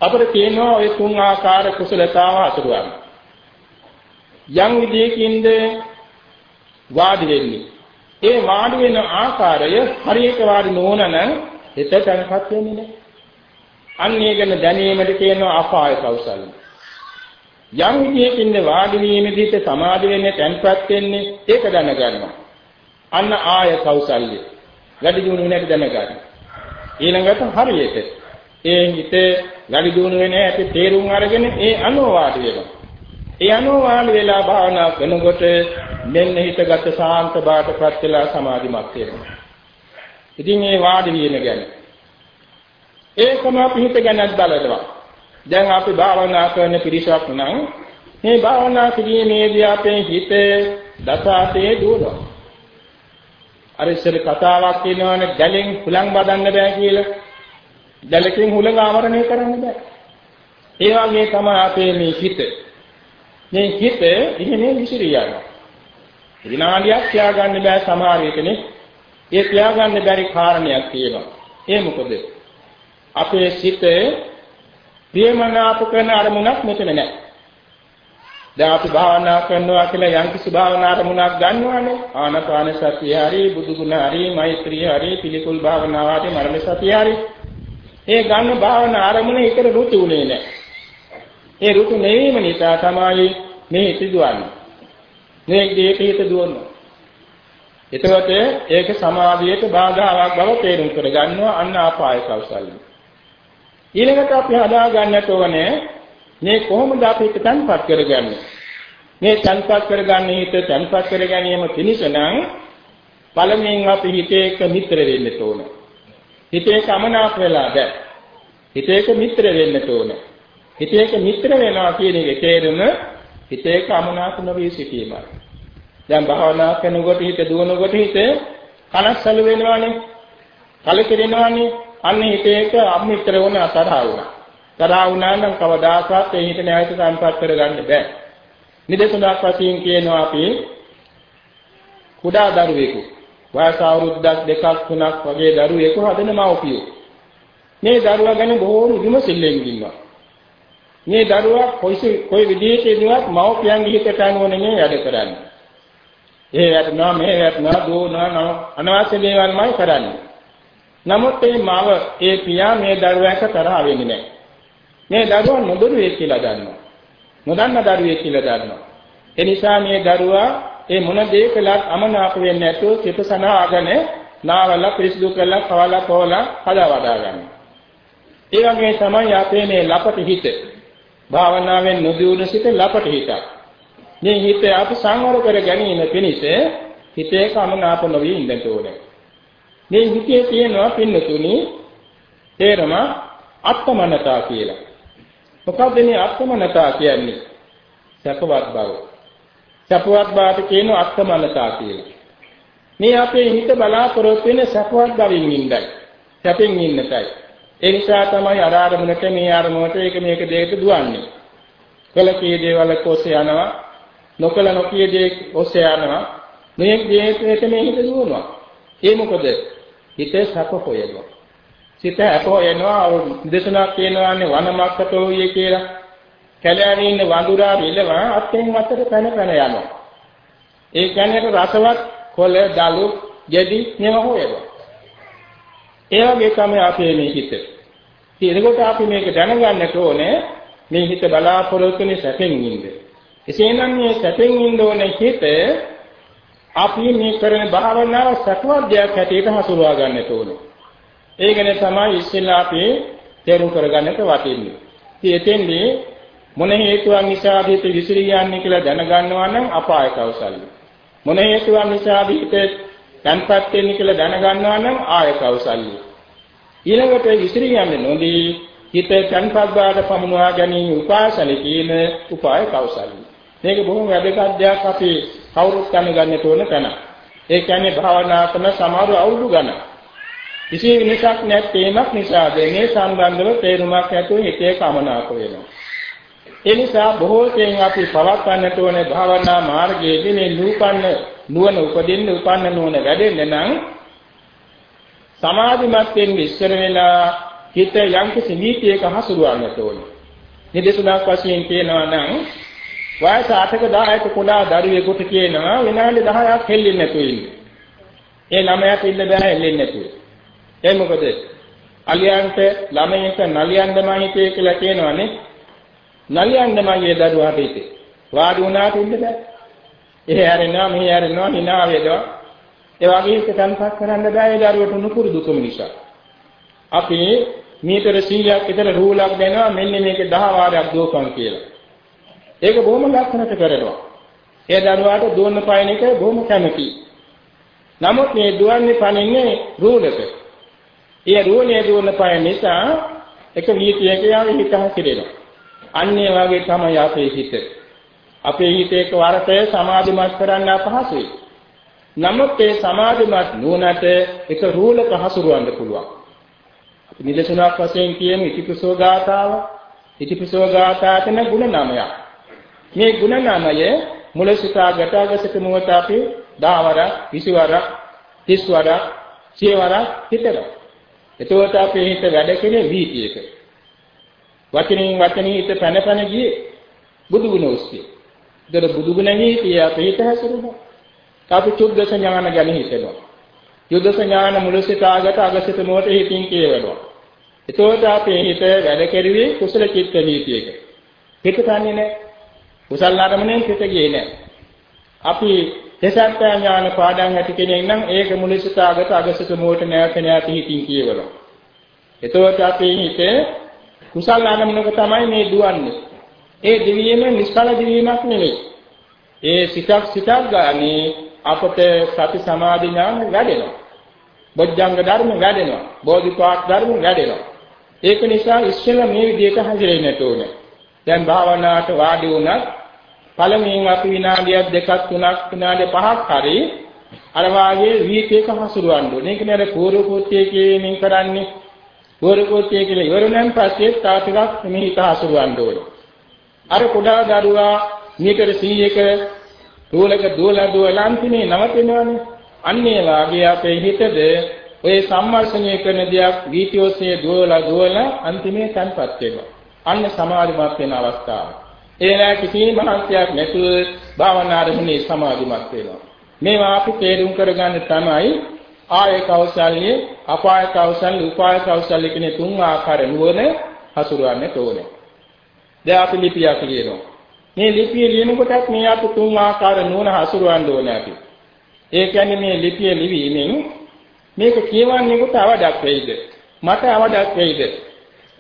[SPEAKER 1] අපිට තියෙනවා ওই තුන් ආකාර කුසලතාව අතුරුවන. යම් විදියකින්ද වාඩි වෙන්නේ. ඒ වාඩි වෙන ආකාරය හරියට වාඩි නොවන නම් හිත තැන්පත් වෙන්නේ නැහැ. අන්න ඒ ගැන දැනීමට කියනවා අපාය කෞසල්‍ය. යම් විදියකින්ද වාඩි වීමේදී සමාධි වෙන්නේ තැන්පත් වෙන්නේ ඒක දැනගන්නවා. අන්න ආය කෞසල්‍ය. වැඩි දියුණු වෙනට දැනගන්න. ඊළඟට හරියට ඒ හිත වැඩි දියුණු වෙන ඇති තේරුම් අරගෙන ඒ අනුවාද වෙනවා. ඒ අනුවාද වෙලා භාවනා කරනකොට මෙන්න හිතගත සාන්ත බාටපත් වෙලා සමාධිමත් වෙනවා. ඉතින් මේ වාඩි වීම ගැන ඒකම අපි හිත ගැනත් බලනවා. දැන් අපි භාවනා කරන පිරිසක් නම් මේ භාවනා කිරීමේදී අපේ හිත දසාතේ දුවනවා. අර ඉස්සර කතාවක් කියනවනේ ගැලෙන් හුලං බදන්න බෑ කියලා. දැලකින් හුලඟ ආවරණය කරන්න බෑ. ඒ වගේ තමයි අපේ මේ හිත. මේ හිත ඉන්නේ විසිරී යනවා. විනාඩියක් තියාගන්න බෑ සමහර විටනේ. ඒ තියාගන්න බැරි කාරණයක් තියෙනවා. ඒ මොකද? අපේ සිත ප්‍රියමනාප කරන අරමුණක් මෙතන නැහැ. දැන් අපි භාවනා කරනවා කියලා යම් කිසි භාවනා අරමුණක් ගන්නවානේ. ආනාපාන සතිය හරි, බුදු ගුණ හරි, මෛත්‍රිය හරි, පිළිකුල් භාවනාව හරි, මරණ සතිය හරි. ඒ ගන්න භාවනා ආරමුණ එකට රුචි උනේ නැහැ. ඒ රුචි නැවීම නිසා තමයි මේ සිදුවන්නේ. මේ දෙයට හිත දුවනවා. එතකොට ඒක සමාධියට බාධාවක් බව තේරුම් කරගන්නවා අන්න ආපාය කෞසල්‍ය. ඊළඟට අපි හදා ගන්නට ඕනේ මේ කොහොමද අපි හිත තන්පත් කරගන්නේ? මේ තන්පත් කරගන්නේ හිත තන්පත් කර ගැනීම පිණිස නම් පළමුවෙන් අපි හිතේ එක මිත්‍ර වෙන්න ඕනේ. හිතේ කමනාප වෙලා බෑ. හිතේක මිත්‍ර වෙන්න ඕනේ. හිතේක මිත්‍ර වෙනවා කියන එකේ තේරුම හිතේක අමනාප නොවී සිටීමයි. දැන් භාවනා කරනකොට හිත දුවනකොට හිත කනස්සලු වෙනවානේ. කලකිරෙනවානේ. අන්න හිතේක අමිත්‍ර වුණ අතරහ වුණා. තරහ වුණා නම් කවදාකවත් ඒ හිත නැවත සම්පත් කරගන්න බෑ. නිදසුනක් වශයෙන් කියනවා අපි කුඩා දරුවෙකු. වයස අවුරුද්දක් දෙකක් තුනක් වගේ දරුවෙකු හදන මව්පියෝ. මේ දරුවා ගැන බොහෝම විමසිල්ලෙන් ඉන්නවා. මේ දරුවා කොයි කොයි විදිහකදවත් මව්පියන්ගේ හිතට අනුව නෙමෙයි වැඩ කරන්නේ. ඒ වැටෙනවා මේ වැටෙනවා දුවනවා අනවශ්‍ය දේවල්මයි කරන්නේ. නමුත් මේ මව ඒ පියා මේ දරුවාට තරහ වෙන්නේ නැහැ මේ දරුවා නොදොරුවේ කියලා දන්නවා නොදන්න දරුවෙක් කියලා දන්නවා ඒ නිසා මේ දරුවා ඒ මොන දේ කළත් අමනාප වෙන්නේ නැතුව සිත සනාගෙන නාවල පිරිසිදු කරලා කවලා පොවලා හදා වඩා ගන්නවා. ඒ වගේ තමයි අපේ මේ ලපට හිත. භාවනාවෙන් නොදියුණු සිත ලපට හිතක්. මේ හිත අපි සංවර කර ගැනීම පිණිස හිතේ කමනාප නොවී ඉඳට ඕනේ. මේ හිතේ තියෙනවා පින්නතුනි තේරම අත්මනතා කියලා. මොකක්ද මේ අත්මනතා කියන්නේ? සැපවත් බව. සැපවත් බවට කියන අත්මනතා කියලා. මේ අපේ හිත බලාපොරොත්තු වෙන සැපවත් බවින් ඉඳයි. සැපෙන් ඉන්නටයි. ඒ නිසා තමයි අර ආරමුණට මේ ආරමුණට ඒක මේක දෙයට දුවන්නේ. කළ කී දේවල් ඔස්සේ යනවා. නොකළ නොකිය දේ ඔස්සේ යනවා. මේ දේට මේ හිත දුවනවා. ඒ මොකද? හිත සැප හොයනවා. සිත අප හොයනවා දේශනා කියනවානේ වනමක්කතෝයේ කියලා. කැලෑවේ ඉන්න වඳුරා විලවා අත්ෙන් අතට පැන පැන යනවා. ඒ කියන්නේ රසවත් කොළ දලු ගෙඩි මේව හොයනවා. ඒ වගේ තමයි අපේ මේ හිත. ඒකට අපි මේක දැනගන්නට ඕනේ මේ හිත බලාපොරොත්තුනේ සැපෙන් ඉන්න. එසේනම් මේ සැපෙන් ඉන්න ඕනේ හිත අපි මේ කරන භාවනාව සත්වයක් හැටියට හසුරවා ගන්නට ඕනේ. ඒකනේ තමයි ඉස්සෙල්ලා අපි තේරුම් කරගන්නට වටින්නේ. ඉතින් එතෙන්දී මොන හේතුවක් නිසාද හිත විසිරී යන්නේ කියලා දැනගන්නවා නම් අපාය කෞසල්‍ය. මොන හේතුවක් නිසාද හිත තන්පත් වෙන්නේ කියලා දැනගන්නවා නම් ආය කෞසල්‍ය. ඊළඟට විසිරී යන්නේ නොදී හිත තන්පත් බාට පමුණවා ගැනීම උපාසල කියන උපාය කෞසල්‍ය. මේක බොහොම වැදගත් දෙයක් අපි කවුරුත් දැනගන්නට ඕන තැන. ඒ කියන්නේ භාවනා කරන සමහර අවුරුදු ගණන්. කිසි වෙනසක් නැත්ේමක් නිසාද මේ සම්බන්ධව තේරුමක් නැතුව හිතේ කමනාප වෙනවා. ඒ නිසා බොහෝ සෙයින් අපි පවත්වන්නට ඕනේ භාවනා මාර්ගයේදී මේ නූපන්න නුවණ උපදින්න උපන්න නුවණ වැඩෙන්න නම් සමාධිමත් වෙන්න ඉස්සර වෙලා හිත යම්කිසි නීතියක හසුරුවන්නට ඕනේ. නිදසුනක් වශයෙන් කියනවා නම් වයස 8ක 10ක කුඩා දරුවෙකුට කියනවා විනාඩි 10ක් හෙල්ලෙන්නේ නැතුව ඉන්න. ඒ ළමයාට ඉන්න බෑ හෙල්ලෙන්නේ නැතුව. ඒ මොකද? අලියන්ට ළමයින්ට නලියන්න මාහිතේ කියලා කියනවනේ. නලියන්නමයි ඒ දරුවාට ඉති. වාඩි වුණාට ඉන්න බෑ. එහෙ හැරෙනවා මෙහෙ හැරෙනවා hina වේදවා. ඒ වගේ එක තන්පත් කරන්න බෑ ඒ දරුවට නුපුරුදුකම නිසා. අපි මීටර 100ක් විතර රූලක් දෙනවා මෙන්න මේක 10 වාරයක් දුවපන් කියලා. ඒක බොහොම ලක්ෂණට කරනවා. ඒ දරුවාට දුවන්න පයින් එක බොහොම කැමතියි. නමුත් මේ දුවන්නේ පනින්නේ රූලක. ඒ රූලේ දුවන්න පයින් නිසා එක වීතියක යාගේ හිත හැසිරෙනවා. අන්නේ වගේ තමයි අපේ හිත. අපේ හිතේක වරතය සමාධිමත් කරන්න අපහසුයි. නමුත් ඒ සමාධිමත් නුවණට එක රූලක හසුරවන්න පුළුවන්. අපි නිදසුනක් වශයෙන් කියමු ඉතිපිසෝ ගාථාව. ඉතිපිසෝ ගාථාතන ගුණ නාමයක්. මේ ගුණ නාමය මුල සිතා ගැටාගසක මුවත අපි 10 වරක් 20 වරක් 30 වරක් 100 වරක් හිතනවා. එතකොට අපේ හිත වැඩ කෙරේ වීතියක. වචනින් වචනේ හිත පැන පැන ගියේ බුදු ගුණ ඔස්සේ. ඒතර බුදු ගුණ නීතිය අපේ හිත හැසිරෙනවා. අපි චුද්දස ඥාන ගැන හිතෙනවා. යුද්ධ ඥාන මුලසිත ආගත අගසිත මොහොත හිතින් කියවනවා. එතකොට අපේ හිත වැඩ කෙරුවේ කුසල චිත්ත නීතියක. හිත තන්නේ නැහැ. කුසල අරමුණෙන් හිත ගියේ නැහැ. අපි දසත්ත්‍ය ඥාන පාඩම් ඇති කෙනෙක් නම් ඒක මුලිසිතාගත අගසක මොහොත නැවත නැවත හිතින් කියවනවා. එතකොට අපේ හිතේ කුසල අරමුණක තමයි මේ දුවන්නේ. ඒ දිවීම නිෂ්ඵල දිවීමක් නෙවෙයි. ඒ සිතක් සිතක් ගානේ අපට සති සමාධි ඥාන වැඩෙනවා. බොජ්ජංග ධර්ම වැඩෙනවා. බෝධිපාක් ධර්ම වැඩෙනවා. ඒක නිසා ඉස්සෙල්ලා මේ විදිහට හැසිරෙන්නට ඕනේ. දැන් භාවනාවට වාඩි වුණත් පළමුවෙන් අපි විනාඩියක් දෙකක් තුනක් විනාඩි පහක් හරි අර වාගේ වීකේක හසුරවන්න ඕනේ. ඒක නේද පූර්ව කෘත්‍යයේ කියමින් කරන්නේ. පූර්ව කෘත්‍යය කියලා ඉවරුනන් පස්සේ තා ටිකක් මේ හිත හසුරවන්න ඕනේ. අර කුඩා දරුවා මීටර 100ක දුවලක දුවලා දුවලා අන්තිමේ නවතිනවනේ. අන්න ඒ වාගේ අපේ හිතද ඔය සම්මර්ෂණය කරන දියක් වීතියෝසේ දුවලා දුවලා අන්තිමේ තන්පත් වෙනවා. අන්න සමාධිමත් වෙන අවස්ථාව. ඒ නෑ කිසිම මහන්සියක් නැතුව භාවනාරමුණේ සමාධිමත් වෙනවා. මේවා අපි තේරුම් කරගන්න තමයි ආය කෞශල්‍ය, අපාය කෞශල්‍ය, උපාය කෞශල්‍ය කියන තුන් ආකාර නුවණ හසුරවන්න ඕනේ. දැන් අපි ලිපියක් ලියනවා. මේ ලිපිය ලියනකොටත් මේ අතු තුන් ආකාර නුවණ හසුරවන්න ඕනේ අපි. ඒ කියන්නේ මේ ලිපිය ලිවීමෙන් මේක කියවන්නේ කොට අවඩක් වෙයිද? මට අවඩක් වෙයිද?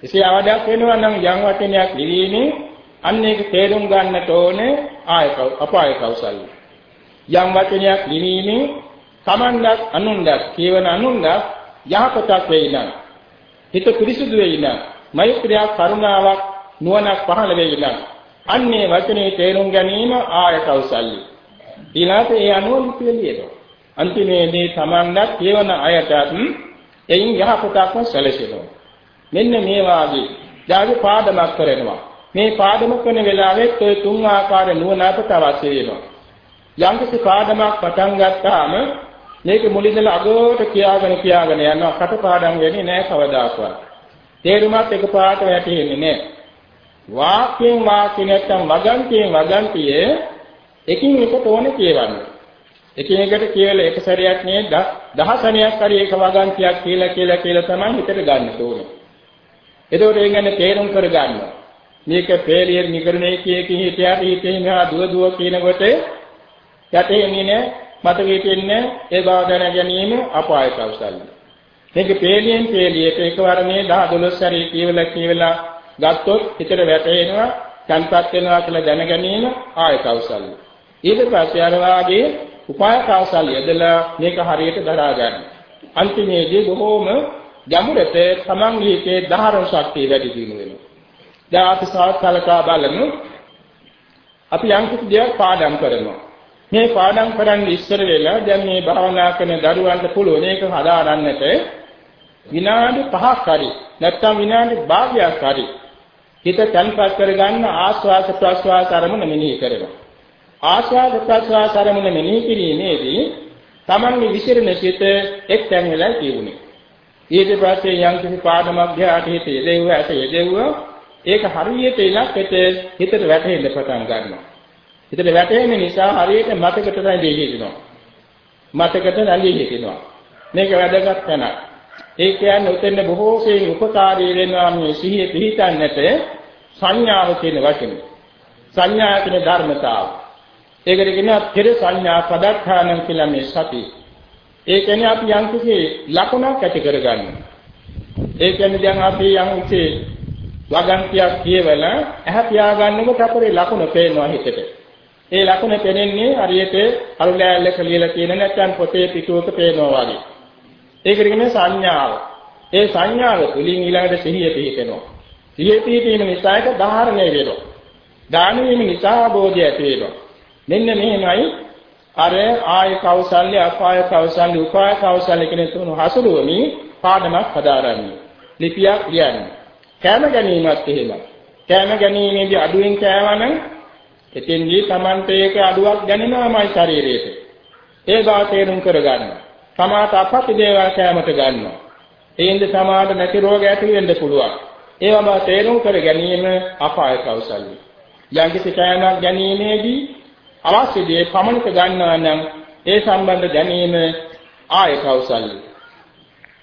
[SPEAKER 1] එසේ අවඩක් වෙනවා නම් යම් වචනයක් ලිවීමෙන් අන්න ඒක තේරුම් ගන්නට ඕනේ ආය අපාය කෞසල්‍ය. යම් වචනයක් ලිවීමෙන් තමන්වත් අනුන්වත් කියවන අනුන්වත් යහපතක් වෙයි නම් හිත පිරිසුදු වෙයි නම් මෛත්‍රිය කරුණාවක් නුවණක් පහළ වෙයි නම් අන්නේ වචනේ තේරුම් ගැනීම ආය කෞසල්‍ය. ඊළාට ඒ අනුව පිළිලියනවා. අන්තිමේදී තමන්වත් කියවන අයටත් එයින් යහපතක්ම සැලසෙනවා. මෙන්න මේ වාගේ දාගේ පාඩමක් කරනවා. මේ පාඩම කරන වෙලාවෙත් ඔය තුන් ආකාර නුවණ අපට අවශ්‍ය වෙනවා. යම්කිසි පාඩමක් පටන් ගත්තාම මේක මුලින්දලා අගට කියාගෙන කියාගෙන යනවා කටපාඩම් වෙන්නේ නැහැ කවදාකවත්. තේරුමත් එකපාරට වැටෙන්නේ නැහැ. වාක්‍යයෙන් වාක්‍ය නැත්තම් වගන්තියෙන් වගන්තියේ එකින් එක තෝනේ කියවන්න. එකින් එකට කියලා එක සැරයක් නේ දහසණයක් හරි එක වගන්තියක් කියලා කියලා කියලා තමයි හිතට ගන්න ඕනේ. එතකොට ඒ ගැන තේරුම් කරගන්න. මේක පෙළියෙ නිකරණේ කිය කී හිතයට හිතේ මෙහා දුව දුව කියනකොට යටෙන්නේ නෑ මතකයේ තියන්නේ ඒ බව දැන ගැනීම අපාය කෞසල්‍ය. මේක පෙළියෙන් පෙළියට එකවර මේ 10 12 සැරේ කියවලා කියවලා ගත්තොත් හිතට වැටෙනවා සංපත් වෙනවා කියලා දැන ගැනීම ආය කෞසල්‍ය. ඊට පස්සේ අර වාගේ උපාය කෞසල්‍ය යදලා මේක හරියට දරා ගන්න. අන්තිමේදී බොහෝම ගැඹුරට තමන් ජීවිතේ ධාරණ ශක්තිය වැඩි දියුණු වෙනවා. දැන් අපි සාකච්ඡා බලමු. අපි යම් කිසි දෙයක් පාඩම් කරනවා. මේ පාඩම් කරන්න ඉස්සර වෙලා දැන් මේ භාවනා කරන දරුවන්ට පුළුවන් ඒක හදාරන්නට විනාඩි 5ක් හරි නැත්නම් විනාඩි භාගයක් හරි හිත තන්පත් කරගන්න ආස්වාද ප්‍රස්වාස අරමුණ මෙනෙහි කරනවා. ආස්වාද ප්‍රස්වාස අරමුණ මෙනෙහි කිරීමේදී තමන්ගේ විසිරෙන සිත එක් තැන් වෙලා කියුනේ. ඊට පස්සේ යම් කිසි පාඩමක් ධ්‍යාට හිත යෙදෙව්ව ඇත යෙදෙව්ව ඒක හරියට ඉලක්කයට හිතට වැටෙන්න පටන් ගන්නවා. හිතට වැටෙන නිසා හරියට මතකට රැඳී හිටිනවා. මතකට රැඳී හිටිනවා. මේක වැදගත් තැනක්. ඒ කියන්නේ උතෙන් බොහෝ සෙයින් උපකාරී වෙනවා මේ සිහිය පිහිටන්නට සංඥාව කියන වචනේ. සංඥා කියන ධර්මතාව. ඒකට කියනවා පෙර සංඥා පදත්තානම් කියලා මේ සතිය. ඒ කියන්නේ අපි යම්කිසි ලකුණක් ඇති කරගන්නවා. ඒ කියන්නේ දැන් අපි යම්කිසි වගන්තියක් කියවලා ඇහැ පියාගන්නකොට අපේ ලකුණ පේනවා හිතට. ඒ ලකුණ පෙනෙන්නේ හරියට අරුලෑල්ලක ලියලා තියෙන නැත්නම් පොතේ පිටුවක පේනවා වගේ. ඒකට කියන්නේ සංඥාව. ඒ සංඥාව තුලින් ඊළඟට සිහිය පිහිටෙනවා. සිහිය පිහිටීම නිසා ඒක ධාරණය වෙනවා. ධානය වීම නිසා අවබෝධය ඇති වෙනවා. මෙන්න මෙහෙමයි අර ආය කෞසල්‍ය අපාය කෞසල්‍ය උපාය කෞසල්‍ය කියන තුන හසුරුවමි පාඩමක් හදාරන්නේ. ලිපියක් ලියන්නේ. කෑම ගැනීමත් එහෙමයි. කෑම ගැනීමේදී අඩුවෙන් කෑවනම් එතෙන්දී Tamante එක අඩුවක් දැනෙනවාමයි ශරීරයට. ඒ බව තේරුම් කරගන්න. සමාත අපති දේවල් කෑමට ගන්නවා. ඒින්ද සමාත නැති රෝග ඇති වෙන්න පුළුවන්. ඒවම තේරුම් කර ගැනීම අපාය කෞසල්‍ය. යම්කිසි කෑමක් ගැනීමේදී අවශ්‍ය දේ පමණක ගන්නවා නම් ඒ සම්බන්ධ දැනීම ආය කෞසල්‍ය.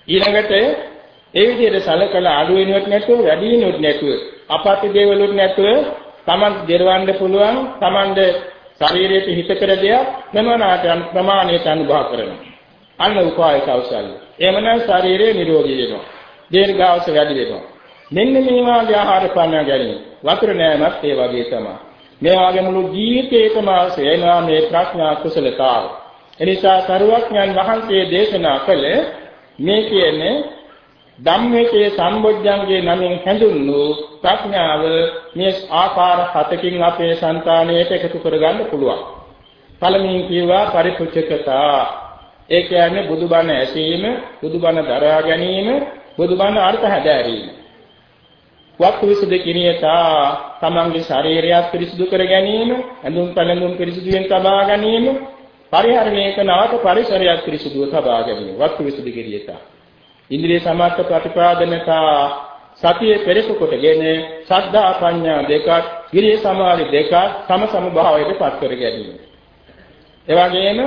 [SPEAKER 1] ඊළඟට ඒ විදිහට සලකලා අඩු වෙනවත් නැතුව වැඩි වෙනවත් නැතුව අපත්‍ය දේවලුත් නැතුව Taman දෙරවන්න පුළුවන් Tamanද ශරීරයට හිත කර දෙයක් ප්‍රමාණයට ප්‍රමාණයට අනුභව කරනවා. අන්න උපාය කෞශල්‍ය. එමනම් ශරීරය නිරෝගී වෙනවා. දීර්ඝාස වැඩි වෙනවා. මෙන්න මේ වාගේ ආහාර පාන ගැනීම. වතුර නෑමත් ඒ වගේ තමයි. මේ වාගේ මුළු ජීවිතේකම ආසෙනවා මේ ප්‍රඥා කුසලතාව. එනිසා සරුවඥන් වහන්සේ දේශනා කළේ මේ කියන්නේ ධම්මයේ සම්බොජ්ජංගේ නමින් හැඳුන්වූ ප්‍රඥාව මේ ආකාර හතකින් අපේ సంతාණයට එකතු කරගන්න පුළුවන්. පළමුවෙන් කියවා පරිපුච්ඡකතා. ඒ කියන්නේ බුදුබණ ඇසීම, බුදුබණ දරා ගැනීම, බුදුබණ අර්ථ හැදෑරීම. වත් විසුදු කිරියතා තමන්ගේ ශරීරයත් පිරිසිදු කර ගැනීම, ඇඳුම් පැළඳුම් පිරිසිදුවෙන් තබා ගැනීම, පරිහරණය කරන අවත පරිසරයක් පිරිසිදුව තබා ගැනීම. වත් විසුදු කිරියතා ඉන්ද්‍රිය සමර්ථ ප්‍රතිපාදනතා සතිය පෙරසු කොටගෙන සද්ධා ප්‍රඥා දෙකක් විරිය සමාධි දෙකක් සම සමභාවයට පත් කර ගැනීම. ඒ වගේම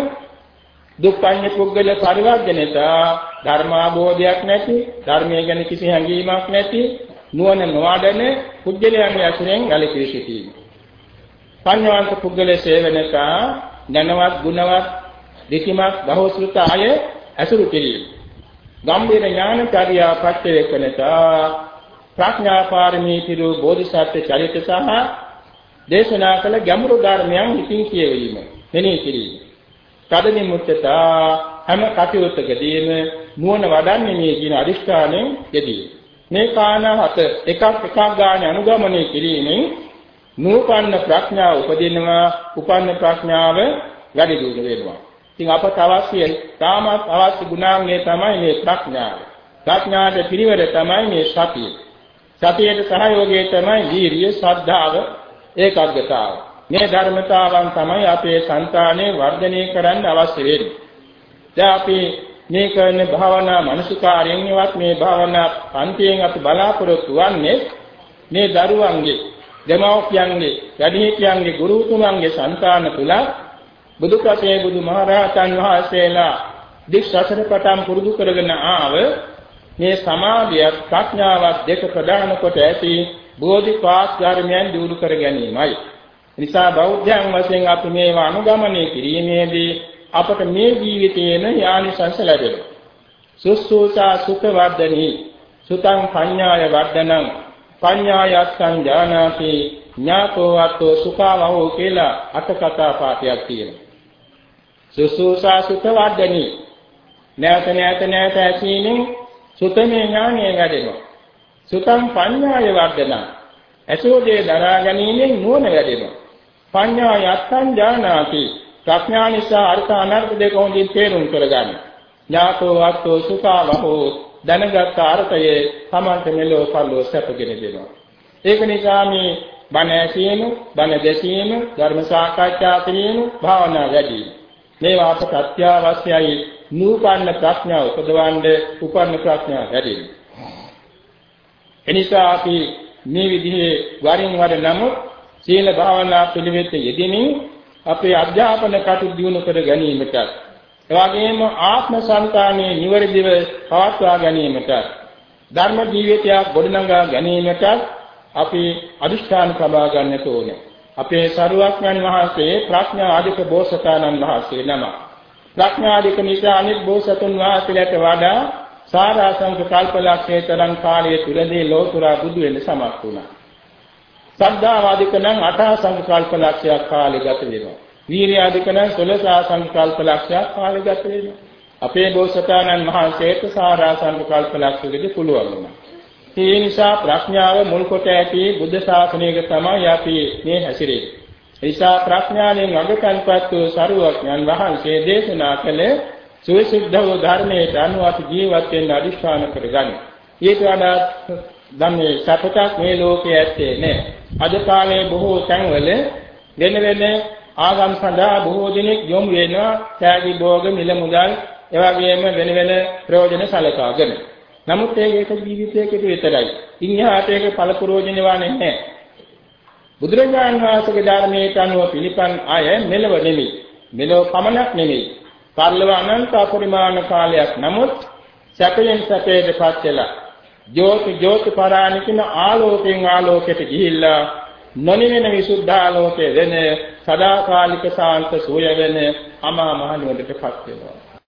[SPEAKER 1] දුක්ඛඤ්ඤ පුද්ගල පරිවර්ජනතා ධර්මාභෝධයක් නැති ධර්මයේ ගැන කිසි හැඟීමක් නැති නුවණ නොවඩන පුද්ගලයන්ගේ අසුරෙන් ගැලකී සිටීම. පඤ්ඤාන්ත පුද්ගල සේවනතා ධනවත් ගුණවත් දෙකිමත් බහෝසෘත ආය ඇසුරු කිරීම. ගම්බීර ඥානචර්යා පච්චවේකනතා ප්‍රඥා පාරමී පිරු බෝධිසත්ව චරිත සහ දේශනා කළ ගැඹුරු ධර්මයන් ඉතිං කියවීම මෙනෙහි කිරීම. තදනි මුත්තතා හැම කටයුත්තකදීම නුවණ වඩන්නේ මේ කියන අදිෂ්ඨානයෙන් යෙදී. මේ කාණ හත එකක් එකක් ගානේ අනුගමනය කිරීමෙන් නූපන්න ප්‍රඥාව උපදිනවා උපන්න ප්‍රඥාව වැඩි දියුණු වෙනවා. ඉතින් අපට අවශ්‍ය තාමත් අවශ්‍ය ගුණාංගය තමයි මේ ප්‍රඥාව. ප්‍රඥාට පිරිවර තමයි මේ සතිය. සතියට සහයෝගය තමයි ධීරිය, ශ්‍රද්ධාව, ඒකාග්‍රතාව. මේ ධර්මතාවන් තමයි අපේ సంతානේ වර්ධනය කරන්න අවශ්‍ය වෙන්නේ. දැන් අපි මේ කරන භාවනා මනසිකාරයෙන්වත් මේ භාවනා පන්තියෙන් අපි බලාපොරොත්තු වන්නේ මේ දරුවන්ගේ දෙමව්පියන්ගේ වැඩිහිටියන්ගේ ගුරුතුමන්ගේ సంతාන තුල බුදුපසේ බුදුමහරහතන් වහන්සේලා දික්සසර පටන් පුරුදු කරගෙන ආව මේ සමාධිය ප්‍රඥාවත් දෙක ප්‍රදාන කොට ඇති බෝධිපාක් ධර්මයන් දියුණු කර ගැනීමයි. නිසා බෞද්ධයන් වශයෙන් අපි මේවා අනුගමනය කිරීමේදී අපට මේ ජීවිතයේම යානිසංස ලැබෙනවා. සුස්සෝසා සුඛ වර්ධනී සුතං පඤ්ඤාය වර්ධනං පඤ්ඤායස්සං ඥානාති ඥාතෝ අත්ෝ සුඛවහෝ කියලා අටකතා පාඨයක් තියෙනවා. සුසුසා සුත වර්ධනි. නැවත නැවත නැවත ඇසීමෙන් සුතමේ ඥානය වැඩෙනවා. සුතං පඤ්ඤාය වර්ධන. ඇසෝදේ දරා ගැනීමෙන් නුවණ වැඩෙනවා. පඤ්ඤා යත්තං ඥානාති. ප්‍රඥා නිසා අර්ථ අනර්ථ දෙක හොඳින් තේරුම් කරගන්න. ඥාතෝ වත්තෝ සුඛාවහෝ. දැනගත් අර්ථයේ සමන්ත මෙලෝ පල්ලෝ සැපගෙන දෙනවා. ඒක නිසා මේ බණ ඇසීම බණ දැසීම ධර්ම සාකච්ඡා කිරීම භාවනා වැඩි වීම මේවා අපට අත්‍යවශ්‍යයි නූපන්න ප්‍රඥාව උපදවන්න උපන්න ප්‍රඥාව වැඩි එනිසා අපි මේ විදිහේ වරින් වර නමුත් සීල භාවනා පිළිවෙත යෙදෙමින් අපේ අධ්‍යාපන කටයුතු දියුණු කර ගැනීමට එවාගෙම ආත්ම සංකාණයේ නිවැරදිව පවත්වා ගැනීමට ධර්ම ජීවිතයක් ගොඩනගා ගැනීමට අපි අදිෂ්ඨාන සබා ගන්නට ඕනේ. අපේ සරුවක්ඥන් වහන්සේ ප්‍රඥා ආධික බෝසතාණන් වහන්සේ නම. ප්‍රඥා ආධික නිසා අනිත් බෝසතුන් වහන්සේලාට වඩා සාරාංශක කල්පලක්ෂයේ තරම් කාලය තුලදී ලෝතුරා බුදු වෙන්න සමත් වුණා. සද්ධාවාදික නම් අටාසංක කල්පලක්ෂයක් කාලය ගත වෙනවා. වීර්යාදික නම් 16 සංක කල්පලක්ෂයක් කාලය ගත වෙනවා. අපේ බෝසතාණන් වහන්සේට සාරාංශක කල්පලක්ෂයකදී පුළුවන් වුණා. ඒ නිසා ප්‍රඥාව මුල් කොට ඇති බුද්ධ ශාසනයක තමයි අපි මේ හැසිරෙන්නේ. ඒ නිසා ප්‍රඥාවෙන් අගතන්පත් වූ සරුවඥන් වහන්සේ දේශනා කළ සුවිසුද්ධ වූ ධර්මයට අනුව අපි ජීවත් වෙන්න අදිස්ථාන කරගන්න. ඊට වඩා ධම්මේ සපතක් මේ ලෝකයේ ඇත්තේ නැහැ. අද කාලේ බොහෝ තැන්වල වෙන වෙන ආගම් සඳහා බොහෝ දෙනෙක් යොමු වෙනවා ත්‍යාගී භෝග මිල මුදල් එවැගේම වෙන වෙන ප්‍රයෝජන සලකාගෙන. නමුත් ඒක එක ජීවිතයකට විතරයි. ඉන්හාට ඒක ඵල ප්‍රයෝජනවා නැහැ. බුදුරජාණන් වහන්සේගේ ධර්මයට අනුව පිළිපන් අය මෙලව නෙමෙයි. මෙලව පමණක් නෙමෙයි. පරිලව අනන්ත අපරිමාණ කාලයක් නමුත් සැපයෙන් සැපයටපත් වෙලා ජෝති ජෝති පරාණිකින ආලෝකයෙන් ආලෝකයට ගිහිල්ලා නොනිවෙන විසුද්ධාලෝකයේ වෙන සදාකාලික සාන්ත සූය වෙන අමා මහ නිවනටපත් වෙනවා.